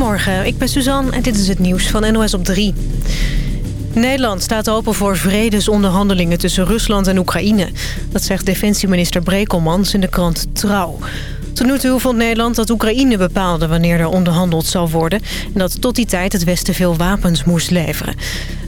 Goedemorgen, ik ben Suzanne en dit is het nieuws van NOS op 3. Nederland staat open voor vredesonderhandelingen tussen Rusland en Oekraïne. Dat zegt defensieminister Brekelmans in de krant Trouw. Tot nu toe vond Nederland dat Oekraïne bepaalde wanneer er onderhandeld zal worden... en dat tot die tijd het Westen veel wapens moest leveren.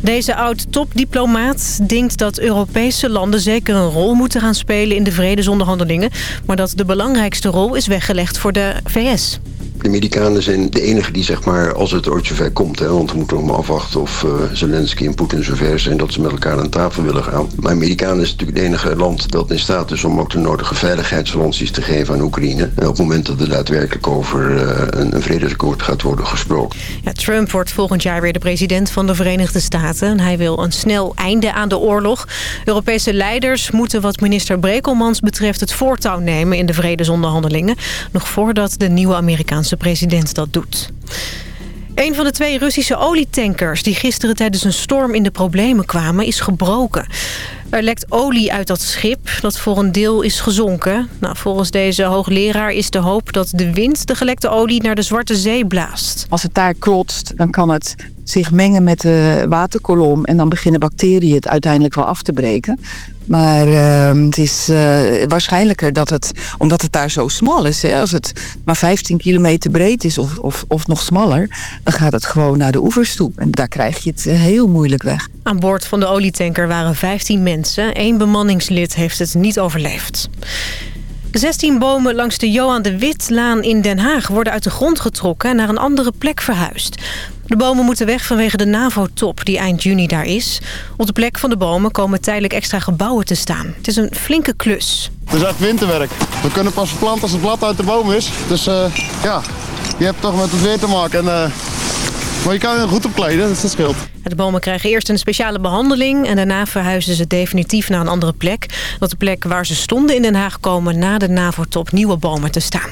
Deze oud-topdiplomaat denkt dat Europese landen zeker een rol moeten gaan spelen in de vredesonderhandelingen... maar dat de belangrijkste rol is weggelegd voor de VS. De Amerikanen zijn de enige die, zeg maar, als het ooit zover komt... Hè, want we moeten nog maar afwachten of uh, Zelensky en Poetin zover zijn... dat ze met elkaar aan tafel willen gaan. Maar Amerikanen is natuurlijk het enige land dat in staat is... om ook de nodige veiligheidsgaranties te geven aan Oekraïne. En op het moment dat er daadwerkelijk over uh, een, een vredesakkoord gaat worden gesproken. Ja, Trump wordt volgend jaar weer de president van de Verenigde Staten. En hij wil een snel einde aan de oorlog. Europese leiders moeten wat minister Brekelmans betreft... het voortouw nemen in de vredesonderhandelingen. Nog voordat de nieuwe Amerikaanse president dat doet. Een van de twee Russische olietankers die gisteren tijdens een storm in de problemen kwamen is gebroken. Er lekt olie uit dat schip dat voor een deel is gezonken. Nou, volgens deze hoogleraar is de hoop dat de wind de gelekte olie naar de Zwarte Zee blaast. Als het daar klotst, dan kan het zich mengen met de waterkolom... en dan beginnen bacteriën het uiteindelijk wel af te breken. Maar uh, het is uh, waarschijnlijker dat het, omdat het daar zo smal is... Hè, als het maar 15 kilometer breed is of, of, of nog smaller... dan gaat het gewoon naar de oevers toe. En daar krijg je het eh, heel moeilijk weg. Aan boord van de olietanker waren 15 mensen. Eén bemanningslid heeft het niet overleefd. 16 bomen langs de Johan de Witlaan in Den Haag worden uit de grond getrokken en naar een andere plek verhuisd. De bomen moeten weg vanwege de NAVO-top die eind juni daar is. Op de plek van de bomen komen tijdelijk extra gebouwen te staan. Het is een flinke klus. Het is echt winterwerk. We kunnen pas planten als het blad uit de boom is. Dus uh, ja, je hebt toch met het weer te maken. En, uh, maar je kan er goed op kleden, dus dat scheelt. De bomen krijgen eerst een speciale behandeling... en daarna verhuizen ze definitief naar een andere plek. Dat de plek waar ze stonden in Den Haag komen... na de NAVO-top nieuwe bomen te staan.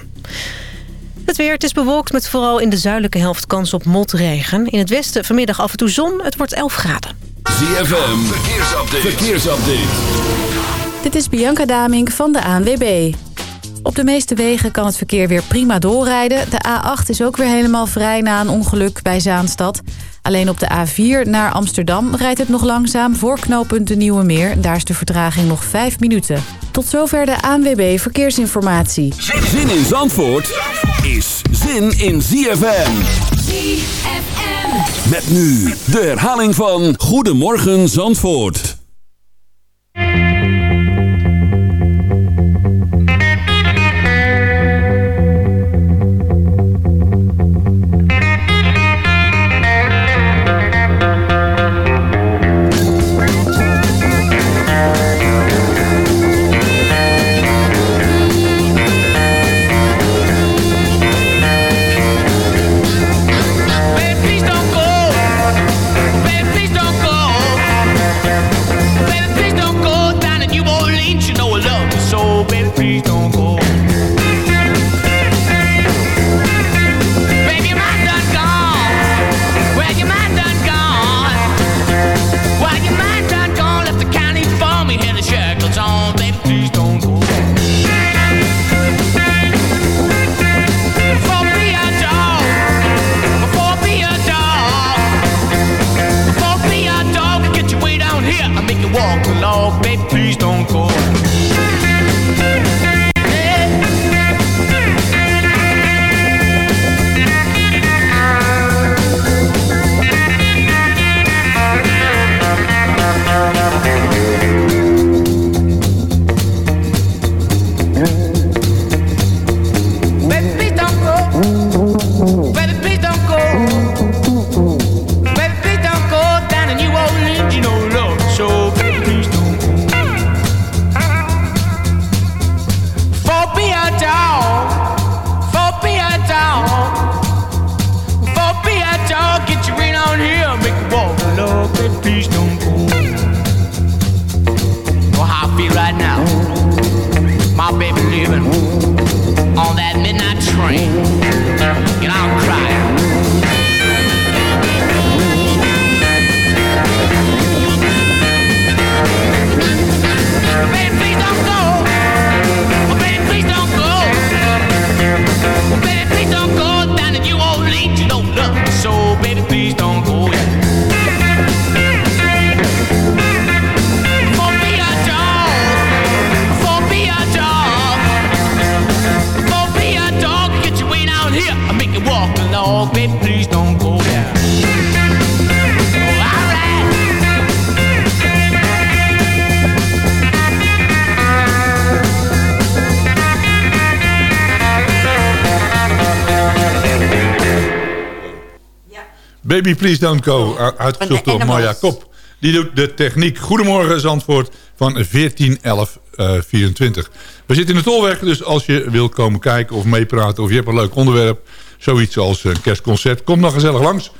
Het weer, het is bewolkt met vooral in de zuidelijke helft kans op motregen. In het westen vanmiddag af en toe zon, het wordt 11 graden. ZFM, verkeersupdate. verkeersupdate. Dit is Bianca Damink van de ANWB. Op de meeste wegen kan het verkeer weer prima doorrijden. De A8 is ook weer helemaal vrij na een ongeluk bij Zaanstad. Alleen op de A4 naar Amsterdam rijdt het nog langzaam voor knooppunt de Nieuwe Meer. Daar is de vertraging nog 5 minuten. Tot zover de ANWB Verkeersinformatie. Zin in Zandvoort is zin in ZFM. ZFM. Met nu de herhaling van Goedemorgen Zandvoort. Baby Please Don't Go, u- uitgezocht door Marja Kop. Die doet de techniek. Goedemorgen Zandvoort van 1411 eh 24. We zitten in de Tolweg, dus als je wil komen kijken of meepraten... of je hebt een leuk onderwerp, zoiets als een kerstconcert... kom dan gezellig langs.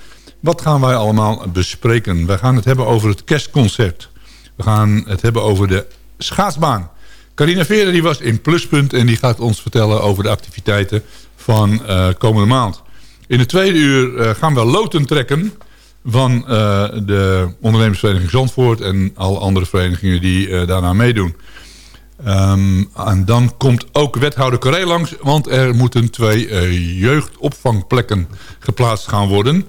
Wat gaan wij allemaal bespreken? We gaan het hebben over het kerstconcert. We gaan het hebben over de schaatsbaan. Carina Veerder die was in Pluspunt en die gaat ons vertellen over de activiteiten van eh, komende maand. In de tweede uur eh, gaan we loten trekken van eh, de ondernemersvereniging Zandvoort en alle andere verenigingen die eh, daarna meedoen. Ehm, en dan komt ook wethouder Carré langs, want er moeten twee jeugdopvangplekken geplaatst gaan worden.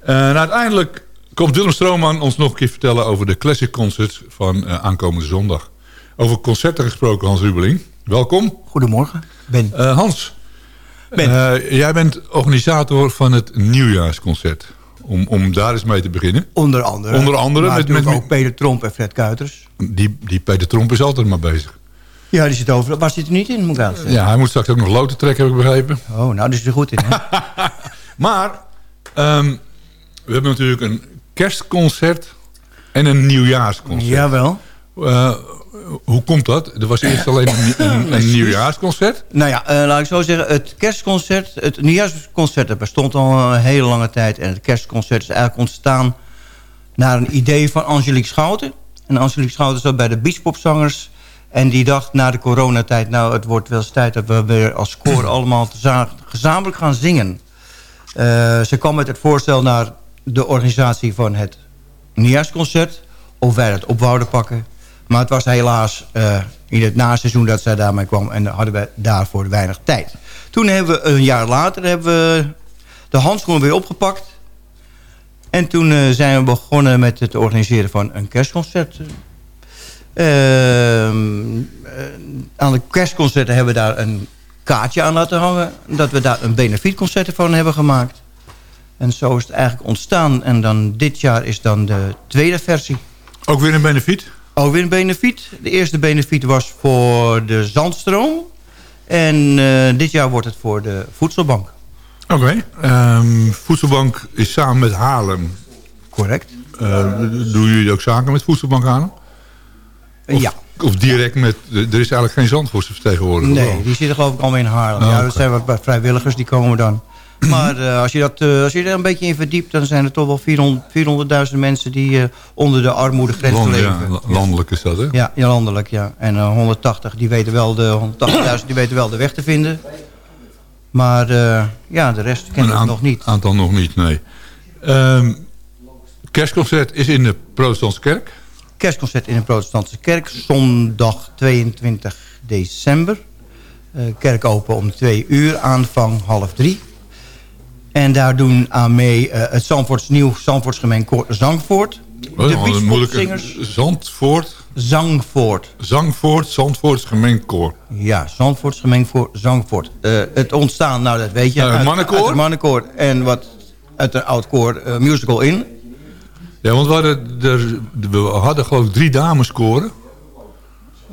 En uiteindelijk komt Willem Strooman ons nog een keer vertellen over de Classic Concerts van aankomende zondag. Over concerten gesproken, Hans Rubeling. Welkom. Goedemorgen, Ben. Hans, Ben. eh, jij bent organisator van het nieuwjaarsconcert. Om, om daar eens mee te beginnen. Onder andere. Onder andere Maar met- met- ook Peter Tromp en Fred Kuiters. Die, die Peter Tromp is altijd maar bezig. Ja, die zit over. Waar zit hij niet in, moet ik? Ja, hij moet straks ook nog loten trekken, heb ik begrepen. Oh, nou, daar is er goed in. Hè? Maar ehm, we hebben natuurlijk een kerstconcert en een nieuwjaarsconcert. Jawel. Eh, hoe komt dat? Er was eerst alleen een, een, een nieuwjaarsconcert. Nou ja, eh, laat ik zo zeggen. Het kerstconcert, het nieuwjaarsconcert, dat bestond al een hele lange tijd. En het kerstconcert is eigenlijk ontstaan naar een idee van Angelique Schouten. En Angelique Schouten zat bij de beachpopzangers. En die dacht na de coronatijd, nou het wordt wel eens tijd dat we weer als koor allemaal gezamenlijk gaan zingen. Eh, ze kwam met het voorstel naar de organisatie van het nieuwjaarsconcert. Of wij het op wouden pakken. Maar het was helaas eh, in het naseizoen dat zij daarmee kwam. En hadden we daarvoor weinig tijd. Toen hebben we een jaar later hebben we de handschoenen weer opgepakt. En toen eh, zijn we begonnen met het organiseren van een kerstconcert. Ehm, eh, aan de kerstconcerten hebben we daar een kaartje aan laten hangen. Dat we daar een benefietconcert van hebben gemaakt. En zo is het eigenlijk ontstaan. En dan dit jaar is dan de tweede versie. Ook weer een benefiet? Ook weer een benefiet. De eerste benefiet was voor de Zandstroom. En eh, dit jaar wordt het voor de Voedselbank. Oké. Ehm, Voedselbank is samen met Haarlem. Correct. Eh, doen jullie ook zaken met Voedselbank Haarlem? Of, ja. Of direct met... Er is eigenlijk geen Zandvoortse vertegenwoordiger. Nee, die zitten geloof ik allemaal in Haarlem. Oh, ja, dat zijn wat vrijwilligers, die komen dan. Maar eh, als, je dat, eh, als je er een beetje in verdiept... dan zijn er toch wel 400 400.000 mensen die eh, onder de armoedegrens Land- leven. ja, la- landelijk is dat, hè? Ja, ja, landelijk, ja. En eh, 180, die weten wel de, 180.000 die weten wel de weg te vinden. Maar ja, de rest kennen Een het aan- nog niet. aantal nog niet, nee. Ehm, kerstconcert is in de protestantse kerk. Kerstconcert in de protestantse kerk. Zondag 22 december. Kerk open om twee uur. Aanvang half drie. En daar doen aan mee eh, het Zandvoorts Nieuw Zandvoorts Gemeenkoor Zangvoort. De Oh, moeilijke... Beachpopzingers Zandvoort, Zangvoort. Zangvoort, Zandvoorts gemeenkoor. Ja, Zandvoorts Gemeenkoor Zangvoort. Eh, het ontstaan, nou dat weet je. Eh, uit- mannenkoor? Uit het mannenkoor en wat uit een oud koor eh, musical in. Ja, want we hadden, er, we hadden geloof ik drie dameskoren.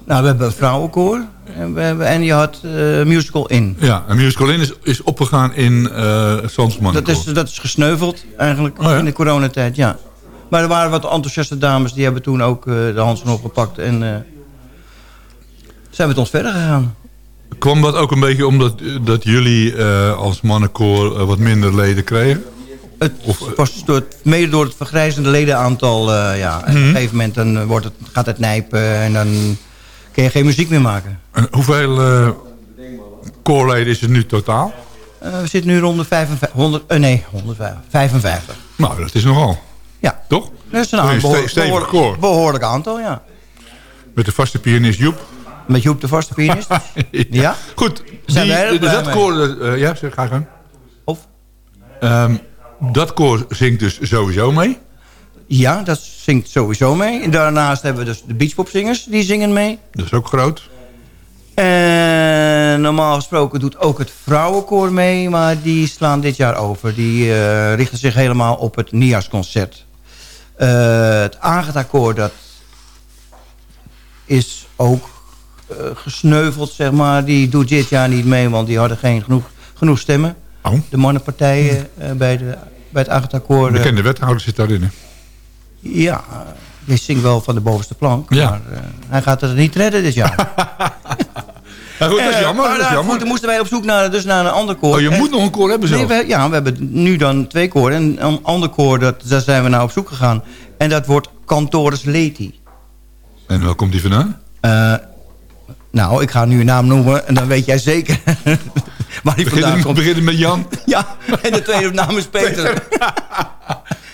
Nou, we hebben een vrouwenkoor. En, we hebben, en je had eh, musical in. Ja, en Musical In is, is opgegaan in uh, Zandvoorts Dat mannenkoor. is, dat is gesneuveld eigenlijk Oh ja? in de coronatijd, ja. Maar er waren wat enthousiaste dames, die hebben toen ook eh, de Hansen opgepakt. En eh, zijn we met ons verder gegaan. Kwam dat ook een beetje omdat dat jullie eh, als mannenkoor eh, wat minder leden kregen? Het was door het, mede door het vergrijzende ledenaantal, eh, ja. En Mhm. Op een gegeven moment dan wordt het, gaat het nijpen en dan kun je geen muziek meer maken. En hoeveel eh koorleden is het nu totaal? Eh, we zitten nu rond de 55, 100, eh, nee, 155. 55. Nou, dat is nogal. Ja. Toch? Dat is een aantal, behoorlijk, koor. behoorlijk aantal, ja. Met de vaste pianist Joep. Met Joep de vaste pianist. ja. Goed. Zijn die- wij er dat mee? koor, eh, ja, zeg, ga gaan. Of? Ehm, dat koor zingt dus sowieso mee. Ja, dat zingt sowieso mee. En daarnaast hebben we dus de beachpopzingers, die zingen mee. Dat is ook groot. En eh, normaal gesproken doet ook het vrouwenkoor mee... maar die slaan dit jaar over. Die eh, richten zich helemaal op het nieuwjaarsconcert. Uh, het Agatha-koor, dat is ook gesneuveld, zeg maar. Die doet dit jaar niet mee, want die hadden geen genoeg, genoeg stemmen. Oh. De mannenpartijen bij, de, bij het Agatha-koor... Bekende wethouder zit daarin, hè? Ja, die zingt wel van de bovenste plank. Ja. Maar hij gaat het niet redden dit jaar. Ja, goed, dat is jammer. maar dat is jammer. goed, dan moesten wij op zoek naar, dus naar een ander koor. Oh, je En- moet nog een koor hebben zelf. Nee, we, ja, we hebben nu dan twee koren. En een ander koor, dat, daar zijn we naar op zoek gegaan. En dat wordt Cantores Leti. En waar komt die vandaan? Eh, nou, ik ga nu een naam noemen en dan weet jij zeker waar die vandaan Beginnen komt. beginnen met Jan. Ja, en de tweede naam is Peter.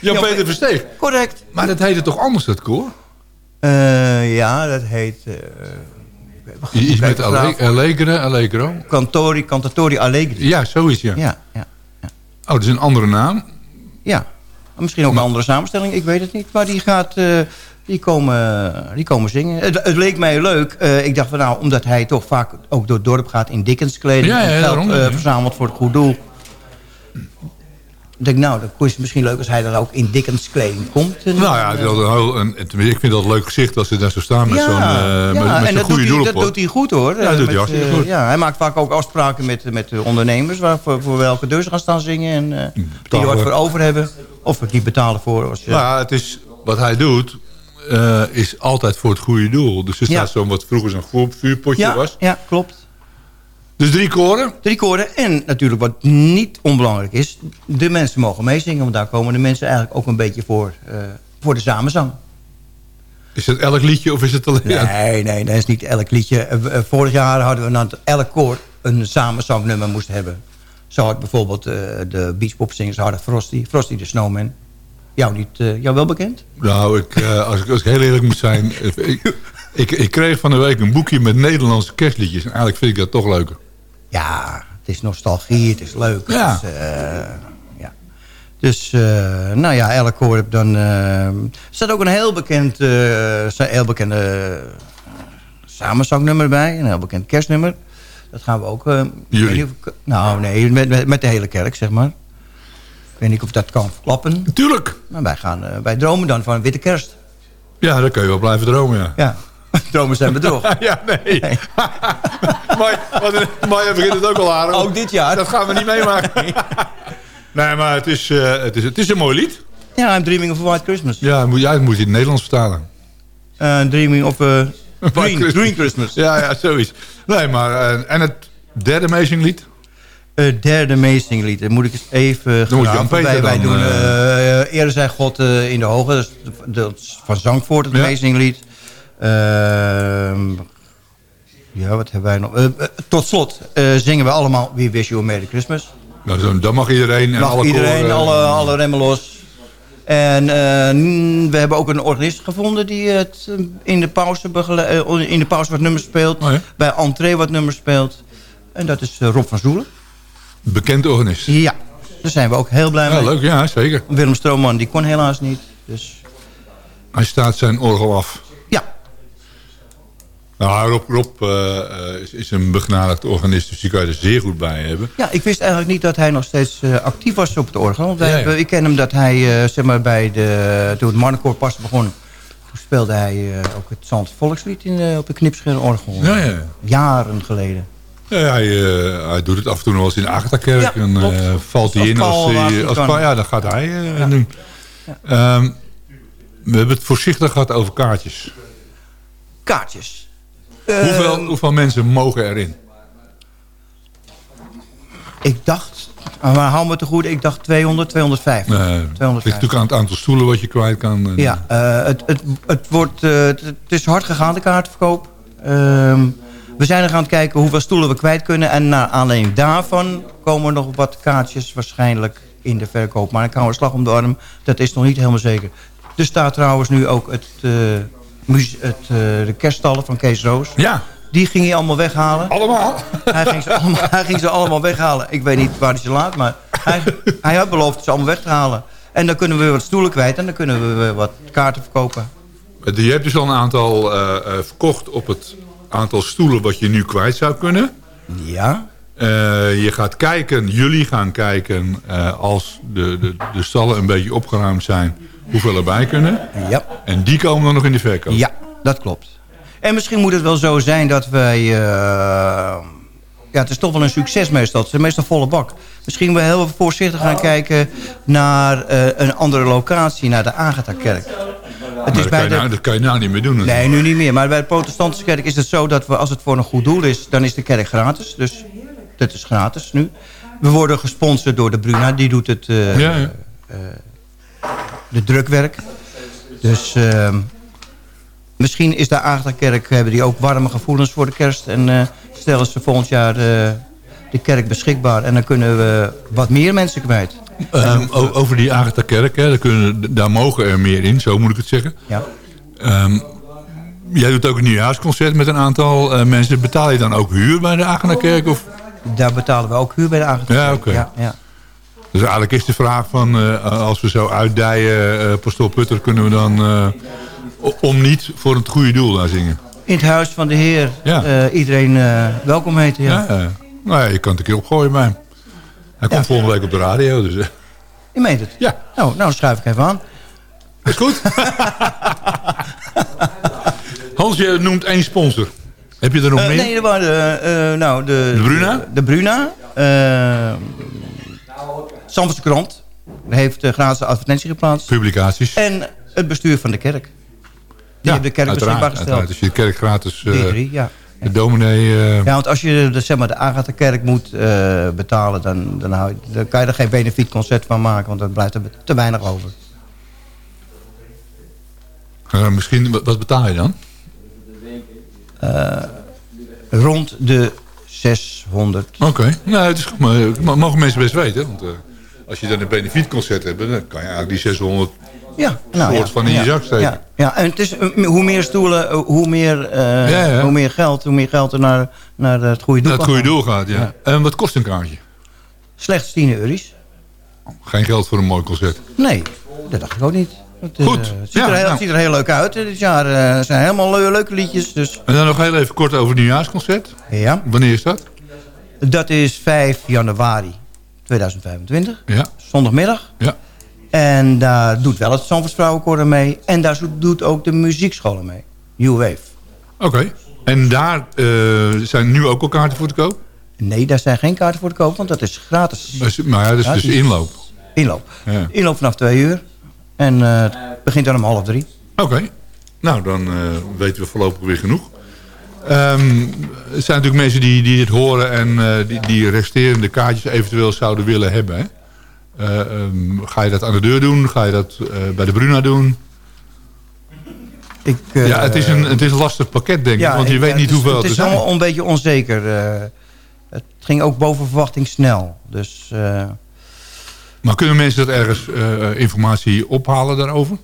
Jan-Peter Versteeg. Correct. Maar dat heette toch anders, dat koor? Eh, ja, dat heet... eh Iets met. Allegre, Allegro. Cantori, Cantatori Allegri. Ja, zoiets, ja. Ja, ja, Oh, dat is een andere naam. ja. Misschien ook een andere samenstelling, ik weet het niet. Maar die gaat... eh, die komen, die komen zingen. Het, het leek mij leuk. Ik dacht van nou, omdat hij toch vaak ook door het dorp gaat in Dickens kleding. Ja, ja, en geld daarom, ja. verzamelt voor het goed doel. Ik denk nou, dan is het misschien leuk als hij dan ook in Dickens kleding komt. En, Nou ja, die had een heel, ik vind dat een leuk gezicht als ze daar zo staan met ja, zo'n eh, met, ja, dat, goede doel op. dat doet hij goed hoor. Ja, dat doet hij hartstikke eh, goed. Ja, hij maakt vaak ook afspraken met, met de ondernemers... Waar, voor, voor welke deur ze gaan staan zingen. En eh, die wat voor over hebben. Of niet betalen voor. Als, Nou ja, het is, wat hij doet, eh, is altijd voor het goede doel. Dus er Ja. staat zo'n wat vroeger zo'n vuur- vuurpotje ja, was. ja, klopt. Dus drie koren. Drie koren. En natuurlijk wat niet onbelangrijk is... de mensen mogen meezingen. Want daar komen de mensen eigenlijk ook een beetje voor, eh, voor de samenzang. Is het elk liedje of is het alleen... Nee, nee, dat is niet elk liedje. Eh, eh, vorig jaar hadden we dat elk koor een samenzangnummer moest hebben. Zo had bijvoorbeeld eh, de beachpopzingers hadden Frosty, Frosty de Snowman. Jou, niet, jou wel bekend? Nou, ik, als, ik, als ik heel eerlijk moet zijn... ik, ik, ik kreeg van de week een boekje met Nederlandse kerstliedjes. En eigenlijk vind ik dat toch leuker. Ja, het is nostalgie, het is leuk. Ja. Eh, ja. Dus, eh, nou ja, elk koor heb dan... eh, er staat ook een heel bekend, heel bekende samenzangnummer bij. Een heel bekend kerstnummer. Dat gaan we ook... Jullie? of nou, nee, met, met, met de hele kerk, zeg maar. Ik weet niet of dat kan verklappen. Tuurlijk. Maar wij, gaan, wij dromen dan van witte kerst. Ja, dan kun je wel blijven dromen, ja. Ja, dromen zijn bedrog. Ja, nee. maar je begint het ook al aardig. Ook dit jaar. Dat gaan we niet meemaken. nee, maar het is, eh, het, is, het is een mooi lied. Ja, I'm Dreaming of a White Christmas. Ja, moet, ja, moet je in het Nederlands vertalen. Eh, dreaming of a green, Christmas. green Christmas. Ja, ja, zoiets. Nee, maar... eh, en het derde Amazing lied? Het derde amazing lied. Dat moet ik eens even Dan moet gaan. Wij, wij dan, doen eh, eh, Eerder zei God eh, in de hoge. Dat is, dat is van Zangvoort, het Ja. amazing lied. Ehm, ja, wat hebben wij nog? Eh, eh, tot slot eh, zingen we allemaal We Wish You a Merry Christmas. Nou, dan mag iedereen... En Mag alle iedereen, koren- alle, alle remmen los. En we hebben ook een organist gevonden die het in de pauze, in de pauze wat nummers speelt. Oh ja? Bij entree wat nummers speelt. En dat is Rob van Zoelen. Bekend organist. Ja, daar zijn we ook heel blij Ja, mee. leuk, ja, zeker. Willem Stroomman die kon helaas niet. Dus Hij staat zijn orgel af. Nou, Rob, Rob eh, eh, is, is een begnadigd organist, dus die kan je er zeer goed bij hebben. ja, ik wist eigenlijk niet dat hij nog steeds eh, actief was op het orgel. Want wij Ja, ja. hebben- ik ken hem dat hij, eh, zeg maar, bij de, toen het Marnecoor pas begon... toen speelde hij ook het Zand Volkslied in, op de Knipscherorgel. Ja, ja. Jaren geleden. Ja, hij, hij doet het af en toe nog eens in de Agatha-kerk. Ja, en valt hij Als in als Als. Paul- ja, dan gaat hij eh, doen. Ehm, we hebben het voorzichtig gehad over kaartjes. Kaartjes. Hoeveel, Ehm, hoeveel mensen mogen erin? Ik dacht, ah, maar hou me te goed, ik dacht 200, 250. Eh, het ligt 250. natuurlijk aan het aantal stoelen wat je kwijt kan. Ja, eh, het, het, het, wordt, eh, het, het is hard gegaan, de kaartverkoop. Ehm, we zijn er gaan kijken hoeveel stoelen we kwijt kunnen. En naar aanleiding daarvan komen er nog wat kaartjes waarschijnlijk in de verkoop. Maar ik hou een slag om de arm. Dat is nog niet helemaal zeker. Er staat trouwens nu ook het, eh, het, eh, de kerststallen van Kees Roos. Ja, Die ging hij allemaal weghalen. allemaal. Hij ging, ze allemaal, hij ging ze allemaal weghalen. Ik weet niet waar hij ze laat, maar hij, hij had beloofd ze allemaal weg te halen. En dan kunnen we wat stoelen kwijt en dan kunnen we wat kaarten verkopen. Je hebt dus al een aantal eh, eh, verkocht op het aantal stoelen wat je nu kwijt zou kunnen. Ja. je gaat kijken, jullie gaan kijken... als de, de, de stallen een beetje opgeruimd zijn... hoeveel erbij kunnen. Ja. En die komen dan nog in de verkoop. Ja, dat klopt. En misschien moet het wel zo zijn dat wij... ja, het is toch wel een succes meestal. Het is meestal volle bak. Misschien wel heel voorzichtig gaan kijken naar een andere locatie, naar de Agatha-kerk. Het is dat, bij kan nou, dat kan je nou niet meer doen. Nee, nu niet meer. Maar bij de protestantse kerk is het zo dat we, als het voor een goed doel is... dan is de kerk gratis. Dus dat is gratis nu. We worden gesponsord door de Bruna. Die doet het uh, ja, ja. De drukwerk. Dus uh, misschien is de Agatha-kerk... hebben die ook warme gevoelens voor de kerst. En uh, stellen ze volgend jaar de kerk beschikbaar. En dan kunnen we wat meer mensen kwijt. Um, over die Agatha-kerk, daar, kunnen, daar mogen er meer in, zo moet ik het zeggen. Ja. Um, jij doet ook een nieuwjaarsconcert met een aantal uh, mensen. Betaal je dan ook huur bij de Agatha-kerk? Of? Daar betalen we ook huur bij de Agatha-kerk. Ja, oké. Ja, ja. Dus eigenlijk is de vraag van, uh, als we zo uitdijen, uh, Pastoor Putter, kunnen we dan om niet voor het goede doel daar zingen? In het huis van de Heer ja. iedereen welkom heten, ja. ja. Nou ja, je kan het een keer opgooien bij hem. Hij komt volgende week op de radio. Dus, Je meent het? Ja. Nou, nou dan schuif ik even aan. Is goed. Hans, je noemt één sponsor. Heb je er nog uh, meer? Nee, er waren uh, nou, de, de Bruna. De, de Bruna. Uh, Zandvoortse krant. heeft uh, gratis advertentie geplaatst. Publicaties. En het bestuur van de kerk. Die ja, de kerk beschikbaar gesteld. Als je de kerk gratis... Drie, ja. De dominee... Uh... Ja, want als je de, zeg maar, de Agatha-kerk moet uh, betalen... Dan, dan, hou, dan, kan je er geen benefietconcert van maken... want dan blijft er te weinig over. Uh, misschien, wat betaal je dan? rond de 600. Oké, okay. nou, het is, maar, mogen mensen best weten. Want als je dan een benefietconcert hebt... dan kan je eigenlijk die 600 ja, nou, soort van in je zak steken. Ja, ja, en het is, eh, hoe meer stoelen, eh, hoe meer, uh, hoe meer geld, hoe meer geld er naar, naar het goede doel, naar het goede doel gaat. Ja. En wat kost een kaartje? Slechts 10 euro's. Geen geld voor een mooi concert? Nee, dat dacht ik ook niet. Het, Goed. het, ziet, er heel, nou. ziet er heel leuk uit dit jaar. Zijn helemaal leuke liedjes. Dus. En dan nog heel even kort over het nieuwjaarsconcert. Ja. Wanneer is dat? Dat is 5 januari 2025. Ja. Zondagmiddag. Ja. En daar doet wel het Zandvoorts Vrouwenkoor mee. En daar doet ook de muziekscholen mee. New Wave. Oké. En daar uh, zijn nu ook al kaarten voor te koop? Nee, daar zijn geen kaarten voor te koop, want dat is gratis. Maar, ja, dat is dus inloop? Inloop. Ja. Inloop vanaf twee uur. En uh, het begint dan om half drie. Oké. Nou, dan uh, weten we voorlopig weer genoeg. Um, er zijn natuurlijk mensen die, die dit horen en die, die resterende kaartjes eventueel zouden willen hebben. Hè? Uh, um, ga je dat aan de deur doen? Ga je dat uh, bij de Bruna doen? Ik, ja, het is, een, het is een lastig pakket, denk ik. want je ik, weet niet hoeveel het is. Het is allemaal een beetje onzeker. het ging ook boven verwachting snel. Dus, maar kunnen mensen dat ergens informatie ophalen daarover?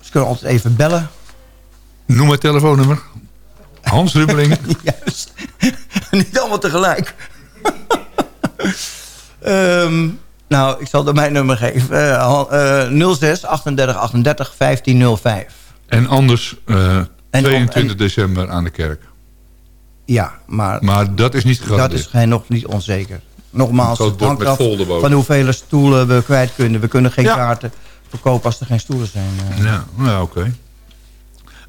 Ze kunnen altijd even bellen. Noem het telefoonnummer. Hans Rubbeling. Juist. niet allemaal tegelijk. um, Nou, ik zal er mijn nummer geven. Uh, 06 38 38 1505. En anders uh, en 22 en, december aan de kerk. Ja, maar... Maar dat is niet gegarandeerd. Dat is geen, nog niet onzeker. Nogmaals, het hangt af van hoeveel stoelen we kwijt kunnen. We kunnen geen kaarten verkopen als er geen stoelen zijn. Uh. Ja, nou oké.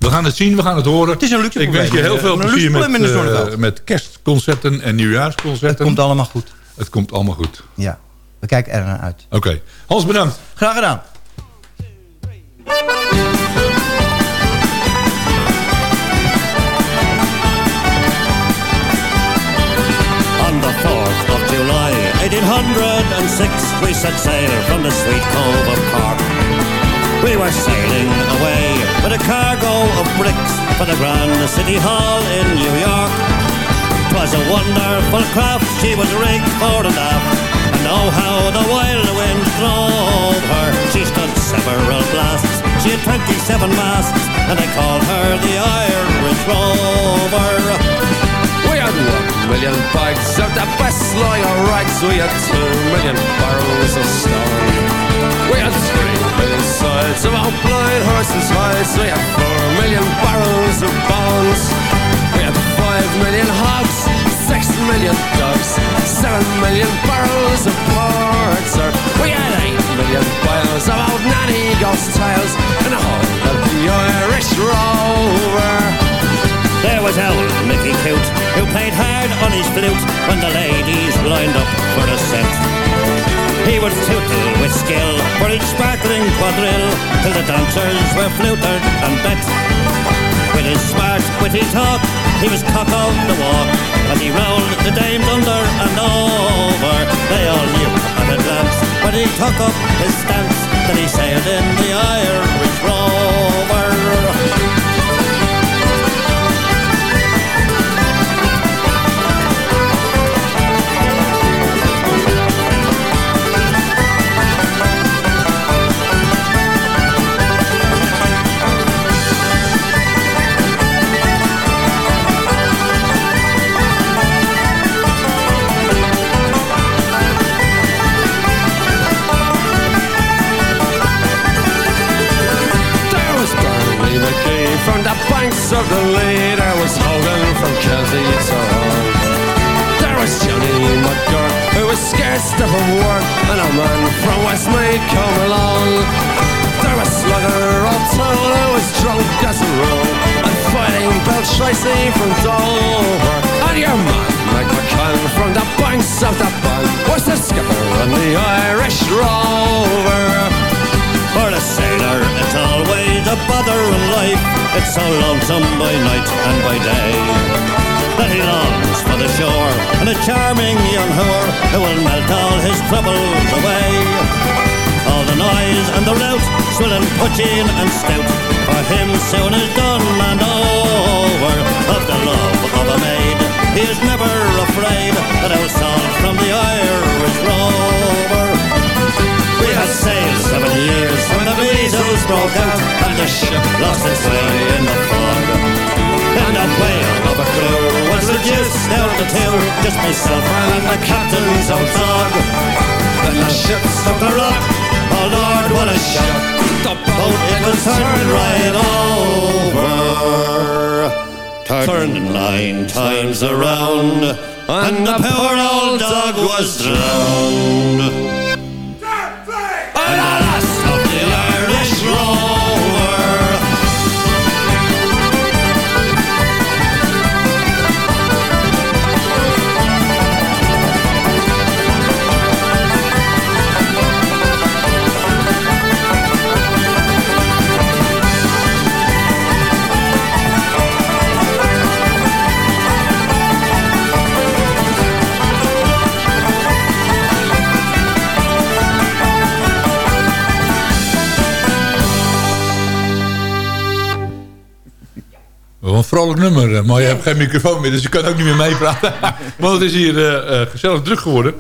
We gaan het zien, we gaan het horen. Het is een luxe Ik wens je heel veel plezier met, uh, met kerstconcerten en nieuwjaarsconcerten. Het komt allemaal goed. Het komt allemaal goed. Ja. We kijken er naar uit. Oké. Okay. Hans, bedankt. Graag gedaan. On the 4th of July, 1806, we set sail from the sweet cove of Cork. We were sailing away with a cargo of bricks for the Grand City Hall in New York. 'Twas a wonderful craft, she was rigged for and aft know how the wild wind drove her. She stood several blasts, she had 27 masts, and they called her the Irish Rover. We had one million bags of the best lawyer rags, we had two million barrels of stone. We had three million sides of our blind horses' hides, we had four million barrels of bones. We had five million hogs, six million doves, seven million barrels of port, sir. We had eight million boils of old nanny ghost tales, and a whole of the Irish rover. There was old Mickey Cute, who played hard on his flute when the ladies lined up for a set. He would tootle with skill for each sparkling quadrille till the dancers were flutered and bet. With his smart, witty talk, he was cock of the walk and he rolled the dames under and over. They all knew at a glance when he took up his stance that he sailed in the Irish rover. Was Johnny McGurk, who was scared stiff of work, and a man from Westmead come along. There was Slugger O'Toole, who was drunk as a rule, and fighting Bill Tracy from Dover. And your man, Mike McCann, from the banks of the Bank, was the skipper on the Irish Rover. For a sailor, it's always a bother in life. It's so lonesome by night and by day. That he longs for the shore and a charming young whore who will melt all his troubles away. All the noise and the rout, swilling pudding and stout, for him soon is done and over. Of the love of a maid, he is never afraid that I'll from the Irish rover. We had sailed seven years when the measles broke out and the ship lost its way in the fog. And a whale of a crew was reduced down to two, just myself and the captain's old dog. Then the ship struck a rock, oh Lord, what a shock! The boat it was turned right over, turned nine times around, and the poor old dog was drowned. And een vrolijk nummer, eh, maar je hebt geen microfoon meer, dus je kan ook niet meer meepraten. Want het is hier eh, eh, gezellig druk geworden.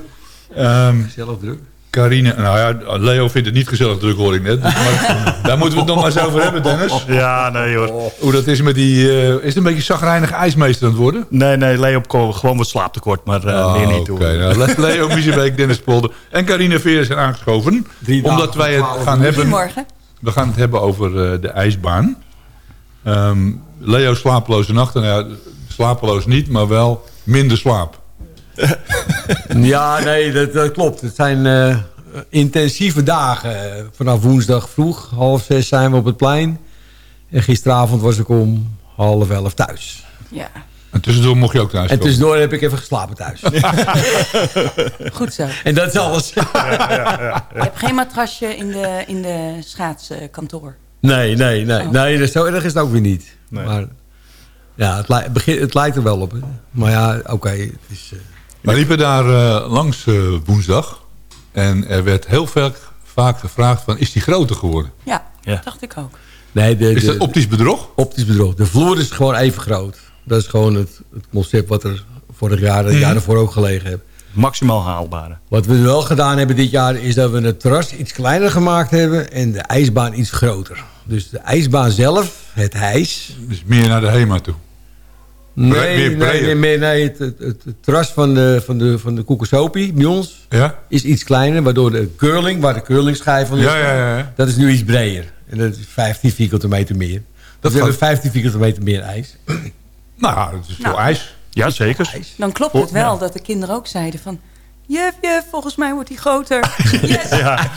Ehm, Gezellig druk. Carine, nou ja, Leo vindt het niet gezellig druk, hoor ik net. Maar daar moeten we het nog maar eens over hebben, Dennis. Ja, nee hoor. Hoe dat is met die... eh, is het een beetje zagrijnige ijsmeester aan het worden? Nee, nee, Leo komt gewoon wat slaaptekort, maar eh Oh, meer niet toe. oké. Nou, Le- Leo Miezebeek, Dennis Polder en Carine Veer zijn aangeschoven. Drie Omdat wij het gaan hebben... We gaan het hebben over eh, de ijsbaan. Ehm, Leo slapeloze nachten. Nou ja, slapeloos niet, maar wel minder slaap. Ja, nee, dat, dat klopt. Het zijn eh, intensieve dagen. Vanaf woensdag vroeg, half zes zijn we op het plein. En gisteravond was ik om half elf thuis. Ja, En tussendoor mocht je ook thuis En komen. tussendoor heb ik even geslapen thuis. goed zo. En dat is alles. Je hebt geen matrasje in de, in de schaatskantoor. Nee, nee, nee. Oh. nee dat is zo erg is het ook weer niet. Nee. Maar ja, het, li- begin, het lijkt er wel op. hè. Maar ja, oké. het is, eh, We liepen daar eh, langs eh, woensdag. En er werd heel vaak, vaak gevraagd van, is die groter geworden? Ja, Ja. dacht ik ook. nee, de, Is de- dat optisch bedrog? optisch bedrog. De vloer is gewoon even groot. Dat is gewoon het, het concept wat er vorig jaar, het jaar ervoor ook gelegen heeft. Maximaal haalbare. Wat we wel gedaan hebben dit jaar is dat we het terras iets kleiner gemaakt hebben en de ijsbaan iets groter. Dus de ijsbaan zelf, het ijs. Dus meer naar de HEMA toe. Nee, meer nee, breder. nee, nee, nee, het, het, het, het terras van de, van de, van de Koekosopie bij ons Ja? is iets kleiner. Waardoor de curling, waar de curlingschijf van is, Ja, ja, ja, ja. dat is nu iets breder. En dat is 15 vierkante meter meer. Dus we gaat- hebben 15 vierkante meter meer ijs. Nou, het is veel Nou. ijs. Ja, zeker. Dan klopt het wel dat de kinderen ook zeiden van... Juf, juf, volgens mij wordt hij groter. Yes. Ja.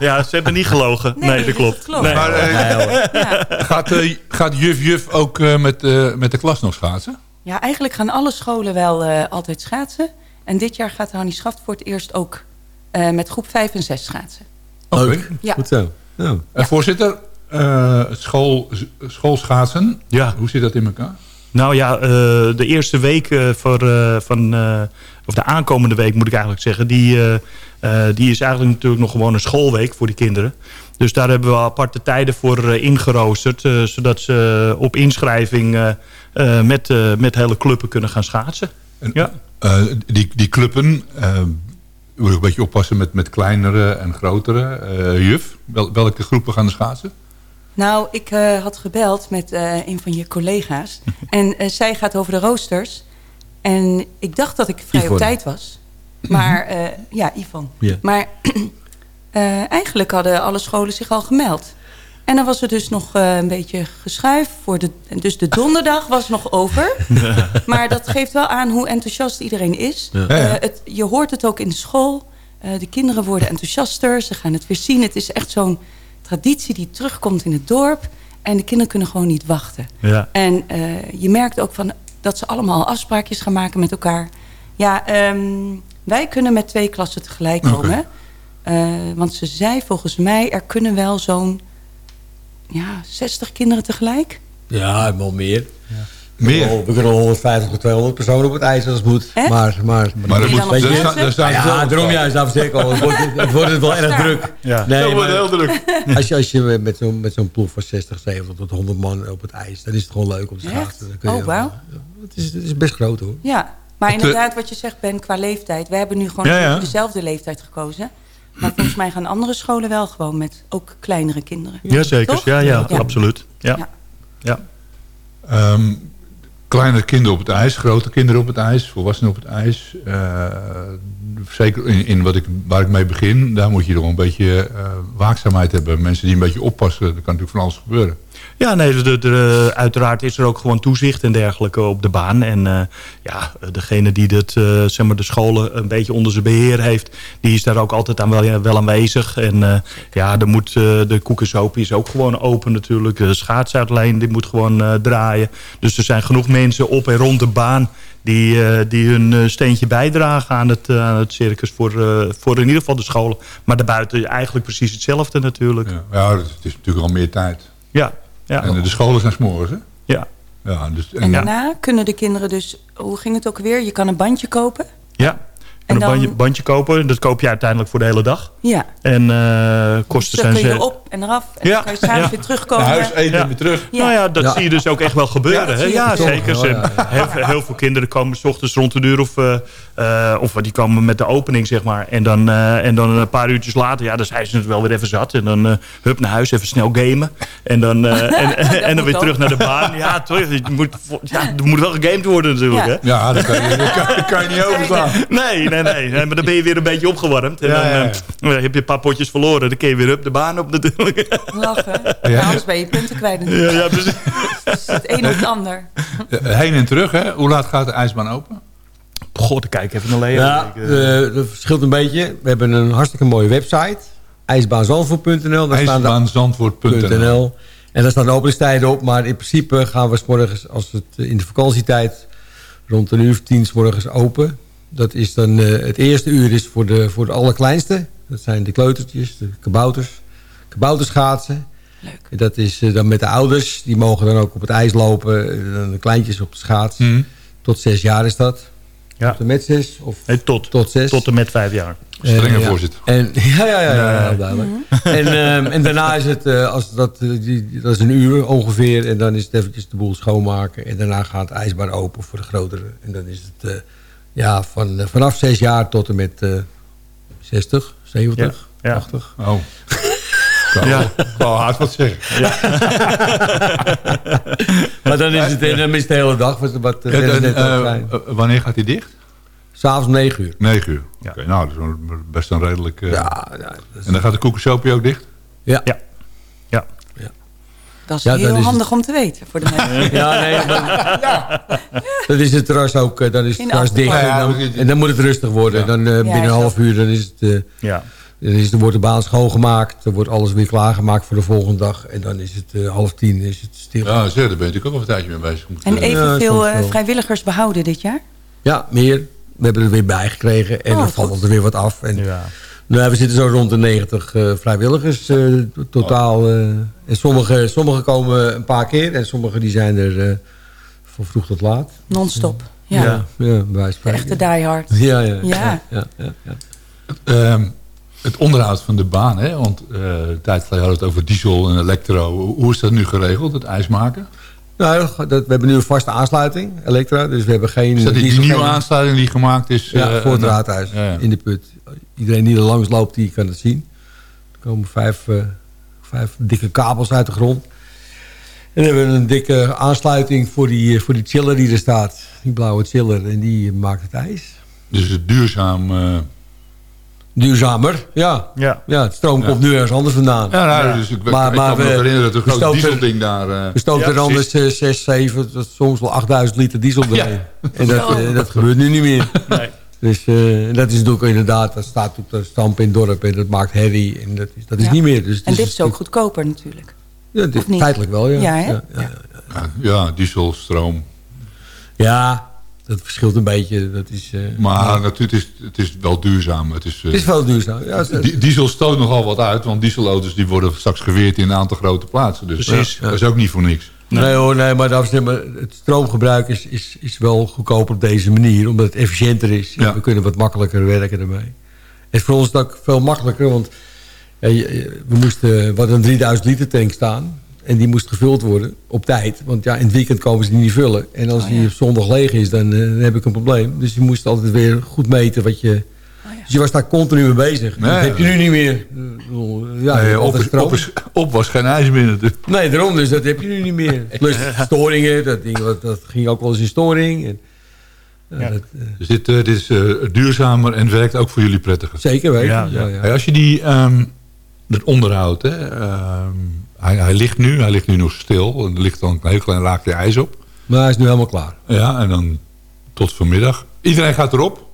ja, ze hebben niet gelogen. Nee, Nee, dat klopt. Nee. Maar, eh, gaat, eh, gaat juf juf ook eh, met, eh, met de klas nog schaatsen? Ja, eigenlijk gaan alle scholen wel eh, altijd schaatsen. En dit jaar gaat Hannie Schaft voor het eerst ook eh, met groep 5 en 6 schaatsen. Oké. Ja. Goed zo. Ja. Eh, voorzitter, eh, school, schoolschaatsen, Ja. hoe zit dat in elkaar? Nou ja, eh, de eerste week eh, voor, eh, van, eh, of de aankomende week moet ik eigenlijk zeggen, die, eh, eh, die is eigenlijk natuurlijk nog gewoon een schoolweek voor die kinderen. Dus daar hebben we aparte tijden voor eh, ingeroosterd, zodat ze op inschrijving eh, eh, met, eh, met hele clubben kunnen gaan schaatsen. Ja. Eh, die, die clubben, moet ik een beetje oppassen met, met kleinere en grotere. Eh, juf, wel, welke groepen gaan er schaatsen? Nou, ik eh, had gebeld met eh, een van je collega's. en zij gaat over de roosters. En ik dacht dat ik vrij op tijd was. Maar, eh, ja. Ja. Maar eh, eigenlijk hadden alle scholen zich al gemeld. En dan was er dus nog eh, een beetje geschuif. Voor de, dus de donderdag was nog over. Maar dat geeft wel aan hoe enthousiast iedereen is. Ja. Het, je hoort het ook in de school. De kinderen worden enthousiaster. Ze gaan het weer zien. Het is echt zo'n traditie die terugkomt in het dorp. En de kinderen kunnen gewoon niet wachten. Ja. En je merkt ook van, dat ze allemaal afspraakjes gaan maken met elkaar. Ja, ehm, wij kunnen met twee klassen tegelijk komen. Eh, want ze zei volgens mij, er kunnen wel zo'n ja, 60 kinderen tegelijk. Ja, wel meer. Meer? We kunnen 150 tot 200 personen op het ijs als het moet. Echt? Maar, maar, Maar er, moet, er, mensen? staan- er staan ja, veel- daarom juist, daarom zeg ik al. Het wordt, het wordt het wel erg druk. Ja. Nee, Dat wordt maar heel druk. als je, als je met zo'n met zo'n ploeg van 60, 70 tot 100 man op het ijs... dan is het gewoon leuk om te je Oh, wauw. wel- Het is, het is best groot hoor. Ja, maar Het, eh, inderdaad wat je zegt Ben, qua leeftijd. We hebben nu gewoon Ja, ja. beetje dezelfde leeftijd gekozen. Maar volgens mij gaan andere scholen wel gewoon met ook kleinere kinderen. Jazeker, ja, ja, Ja. absoluut. Ja. Ja. Ja. Kleine kinderen op het ijs, grote kinderen op het ijs, volwassenen op het ijs. Eh, zeker in, in wat ik, waar ik mee begin, daar moet je toch een beetje eh, waakzaamheid hebben. Mensen die een beetje oppassen, er kan natuurlijk van alles gebeuren. Ja, nee, de, de, de- uiteraard is er ook gewoon toezicht en dergelijke op de baan. En eh, ja, degene die dit, eh, zeg maar de scholen een beetje onder zijn beheer heeft... die is daar ook altijd aan wel, wel aanwezig. En eh, ja, er moet, de koekensoop is ook gewoon open natuurlijk. De schaatsuitlijn die moet gewoon draaien. Dus er zijn genoeg mensen op en rond de baan... die, die hun steentje bijdragen aan het, aan het circus voor, voor in ieder geval de scholen. Maar daarbuiten eigenlijk precies hetzelfde natuurlijk. Ja, ja het is natuurlijk al meer tijd. Ja, ja. En de scholen zijn s'morgens, hè? ja. Ja, dus, En daarna kunnen de kinderen dus, hoe ging het ook weer? Je kan een bandje kopen. Ja, en En een bandje, dan- bandje kopen. Dat koop je uiteindelijk voor de hele dag. Ja. En eh kosten Dus dan zijn kun je ze... en eraf. En Ja, dan kan je s'avonds weer terugkomen. Naar huis eten en weer terug. Ja. Nou ja, dat Ja. zie je dus ook echt wel gebeuren. Hè? ja, zeker. Ja, Ze- ja, ja. Heel, veel- heel veel kinderen komen s ochtends rond een uur of... eh, eh, of die komen met de opening, zeg maar. En dan, eh, en dan een paar uurtjes later, ja, dan zijn ze het wel weer even zat. En dan eh, hup naar huis, even snel gamen. En dan, eh, en, en, dan weer ook. terug naar de baan. Ja, toch, je moet, ja, er moet wel gegamed worden natuurlijk, Ja. hè? Ja, dat kan je, dat kan, dat kan je niet overslaan. Nee, nee, nee, nee. Maar dan ben je weer een beetje opgewarmd. En Ja, dan ja, eh, heb je een paar potjes verloren. Dan kun je weer up de baan op natuurlijk. Lachen. Ja. Anders ben je punten kwijt Ja, natuurlijk. ja, precies. Dus het een of het ander. Heen en terug, hè? Hoe laat gaat de ijsbaan open? God, ik kijk even naar Leo. Ja, Ik, dat verschilt een beetje. We hebben een hartstikke mooie website. ijsbaanzandvoort.nl. Daar staan de IJsbaanzandvoort.nl En daar staan de openingstijden op. Maar in principe gaan we 's morgens, als het eh, in de vakantietijd... rond een uur of tien 's morgens open. Dat is dan, eh, het eerste uur is voor de, voor de allerkleinste. Dat zijn de kleutertjes, de kabouters. Kabouterschaatsen. Leuk. En Dat is eh, dan met de ouders. Die mogen dan ook op het ijs lopen. eh, Dan de kleintjes op de schaats. Mhm. Tot zes jaar is dat. Ja. Tot en met zes? Of nee, tot, tot zes? tot en met vijf jaar. Strenge Eh, ja. voorzitter. En, ja, ja, ja, ja, duidelijk. en, ehm, en daarna is het, eh, als dat, die, dat is een uur ongeveer. En dan is het eventjes de boel schoonmaken. En daarna gaat de ijsbaan open voor de grotere. En dan is het eh, ja, van, vanaf zes jaar tot en met eh 60, 70, Ja, ja. 80. Oh. Ja. ik wou hard wat zeggen. Maar dan is het, dan is het de hele dag. Wat, Ja, eh, eh, wanneer gaat hij dicht? S'avonds om 9 uur. 9 uur. Ja. Oké, nou, dat is best een redelijk... eh, Ja, ja, dat is- En dan gaat de koekensopie ook dicht? ja. Ja. Ja. Dat is heel handig om te weten voor de mensen. ja, nee, ja. Dat is het terras ook, dan is het terras dicht. En dan, en dan, moet het rustig worden. Dan uh, binnen een half uur dan is het... Uh, ja. Dan, is, dan wordt de baan schoongemaakt. Dan wordt alles weer klaargemaakt voor de volgende dag. En dan is het uh, half tien is het stil. Ja, zeg, daar ben je natuurlijk ook al een tijdje mee bezig. En evenveel ja, vrijwilligers behouden dit jaar? Ja, meer. We hebben er weer bij gekregen. En oh, er valt er weer wat af. En, ja. Nou, we zitten zo rond de 90 uh, vrijwilligers uh, totaal. Uh, en sommige, sommige komen een paar keer. En sommige die zijn er van vroeg tot laat. Non-stop. Ja, ja, ja bij Echte diehard. Ja, ja. ja. ja, ja, ja ehm, het onderhoud van de baan, hè? want een tijd geleden hadden we het over diesel en elektro. Hoe is dat nu geregeld, het ijs maken? Nou, dat, we hebben nu een vaste aansluiting, Elektra. Dus we hebben geen... Is dat die, nieuwe aansluiting die gemaakt is? Ja, uh, voor het raadhuis, in de put. Iedereen die er langs loopt, die kan het zien. Er komen vijf, uh, vijf dikke kabels uit de grond. En dan hebben we een dikke aansluiting voor die, eh, voor die chiller die er staat. Die blauwe chiller. En die maakt het ijs. Dus het duurzaam... Uh duurzamer. Ja, ja. ja het stroom komt nu ergens anders vandaan. Ja, nou, dus ik, maar, ik maar kan me herinneren dat een groot dieselding daar... Uh, we stoten er anders 6, 7, soms wel 8000 liter diesel doorheen. En dat, uh, dat gebeurt nu niet meer. Nee. Dus uh, dat is natuurlijk inderdaad, dat staat op de stamp in het dorp en dat maakt herrie. En dat is, dat is ja. niet meer. Dus en dit is ook goedkoper natuurlijk. Ja, dit, feitelijk wel, ja. Ja, ja, ja, ja, diesel, stroom. Ja, dat verschilt een beetje. Dat is, uh, maar natuurlijk, het is, het is wel duurzaam. Het is, uh, het is wel duurzaam. Ja, diesel stoot nogal wat uit. Want dieselauto's die worden straks geweerd in een aantal grote plaatsen. Dus Precies. dat is ook niet voor niks. Nee, nee hoor, nee, maar, het stroomgebruik is, is, is wel goedkoper op deze manier. Omdat het efficiënter is. Ja. We kunnen wat makkelijker werken ermee. En voor ons is het ook veel makkelijker. Want we moesten wat een 3000 liter tank staan. En die moest gevuld worden op tijd. Want ja, in het weekend komen ze die niet vullen. En als oh, die zondag leeg is, dan, uh, dan, heb ik een probleem. Dus je moest altijd weer goed meten wat je... Oh, ja. Dus je was daar continu mee bezig. Nee, dat heb je nu niet meer. Ja, nee, op, is, op, is, op, was geen ijs binnen. Dus. Nee, daarom. Dus dat heb je nu niet meer. Plus storingen. Dat, ding, dat ging ook wel eens in storing. En, ja. Dat, uh, dus dit, uh, dit is duurzamer en werkt ook voor jullie prettiger. Zeker weten. Ja, ja. Als je die, um, dat onderhoudt... Hè, um, hij, hij, ligt nu, hij ligt nu nog stil. Er ligt dan een heel klein laagje ijs op. Maar hij is nu helemaal klaar. Ja, en dan tot vanmiddag. Iedereen gaat erop.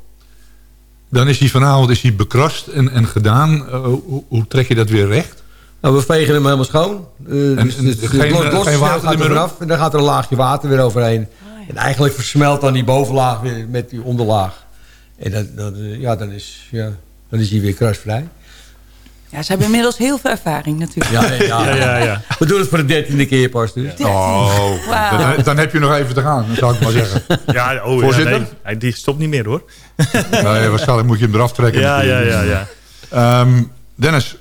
Dan is hij vanavond is hij bekrast en, en gedaan. Uh, hoe, hoe, trek je dat weer recht? Nou, we vegen hem helemaal schoon. Uh, en, dus, dus, geen, los, geen water gaat er eraf. En dan gaat er een laagje water weer overheen. Oh, ja. En eigenlijk versmelt dan die bovenlaag weer met die onderlaag. En dan, dan, ja, dan, is, ja, dan is hij weer krasvrij. Ja, ze hebben inmiddels heel veel ervaring natuurlijk. Ja, ja, ja. ja, We doen het voor de dertiende keer pas dus. Oh, wow. dan, dan, heb je nog even te gaan, zou ik maar zeggen. Ja, oh, Voorzitter? Ja, nee, die stopt niet meer hoor. Nee, waarschijnlijk moet je hem eraf trekken. Ja, ja, ja. ja. Um, Dennis,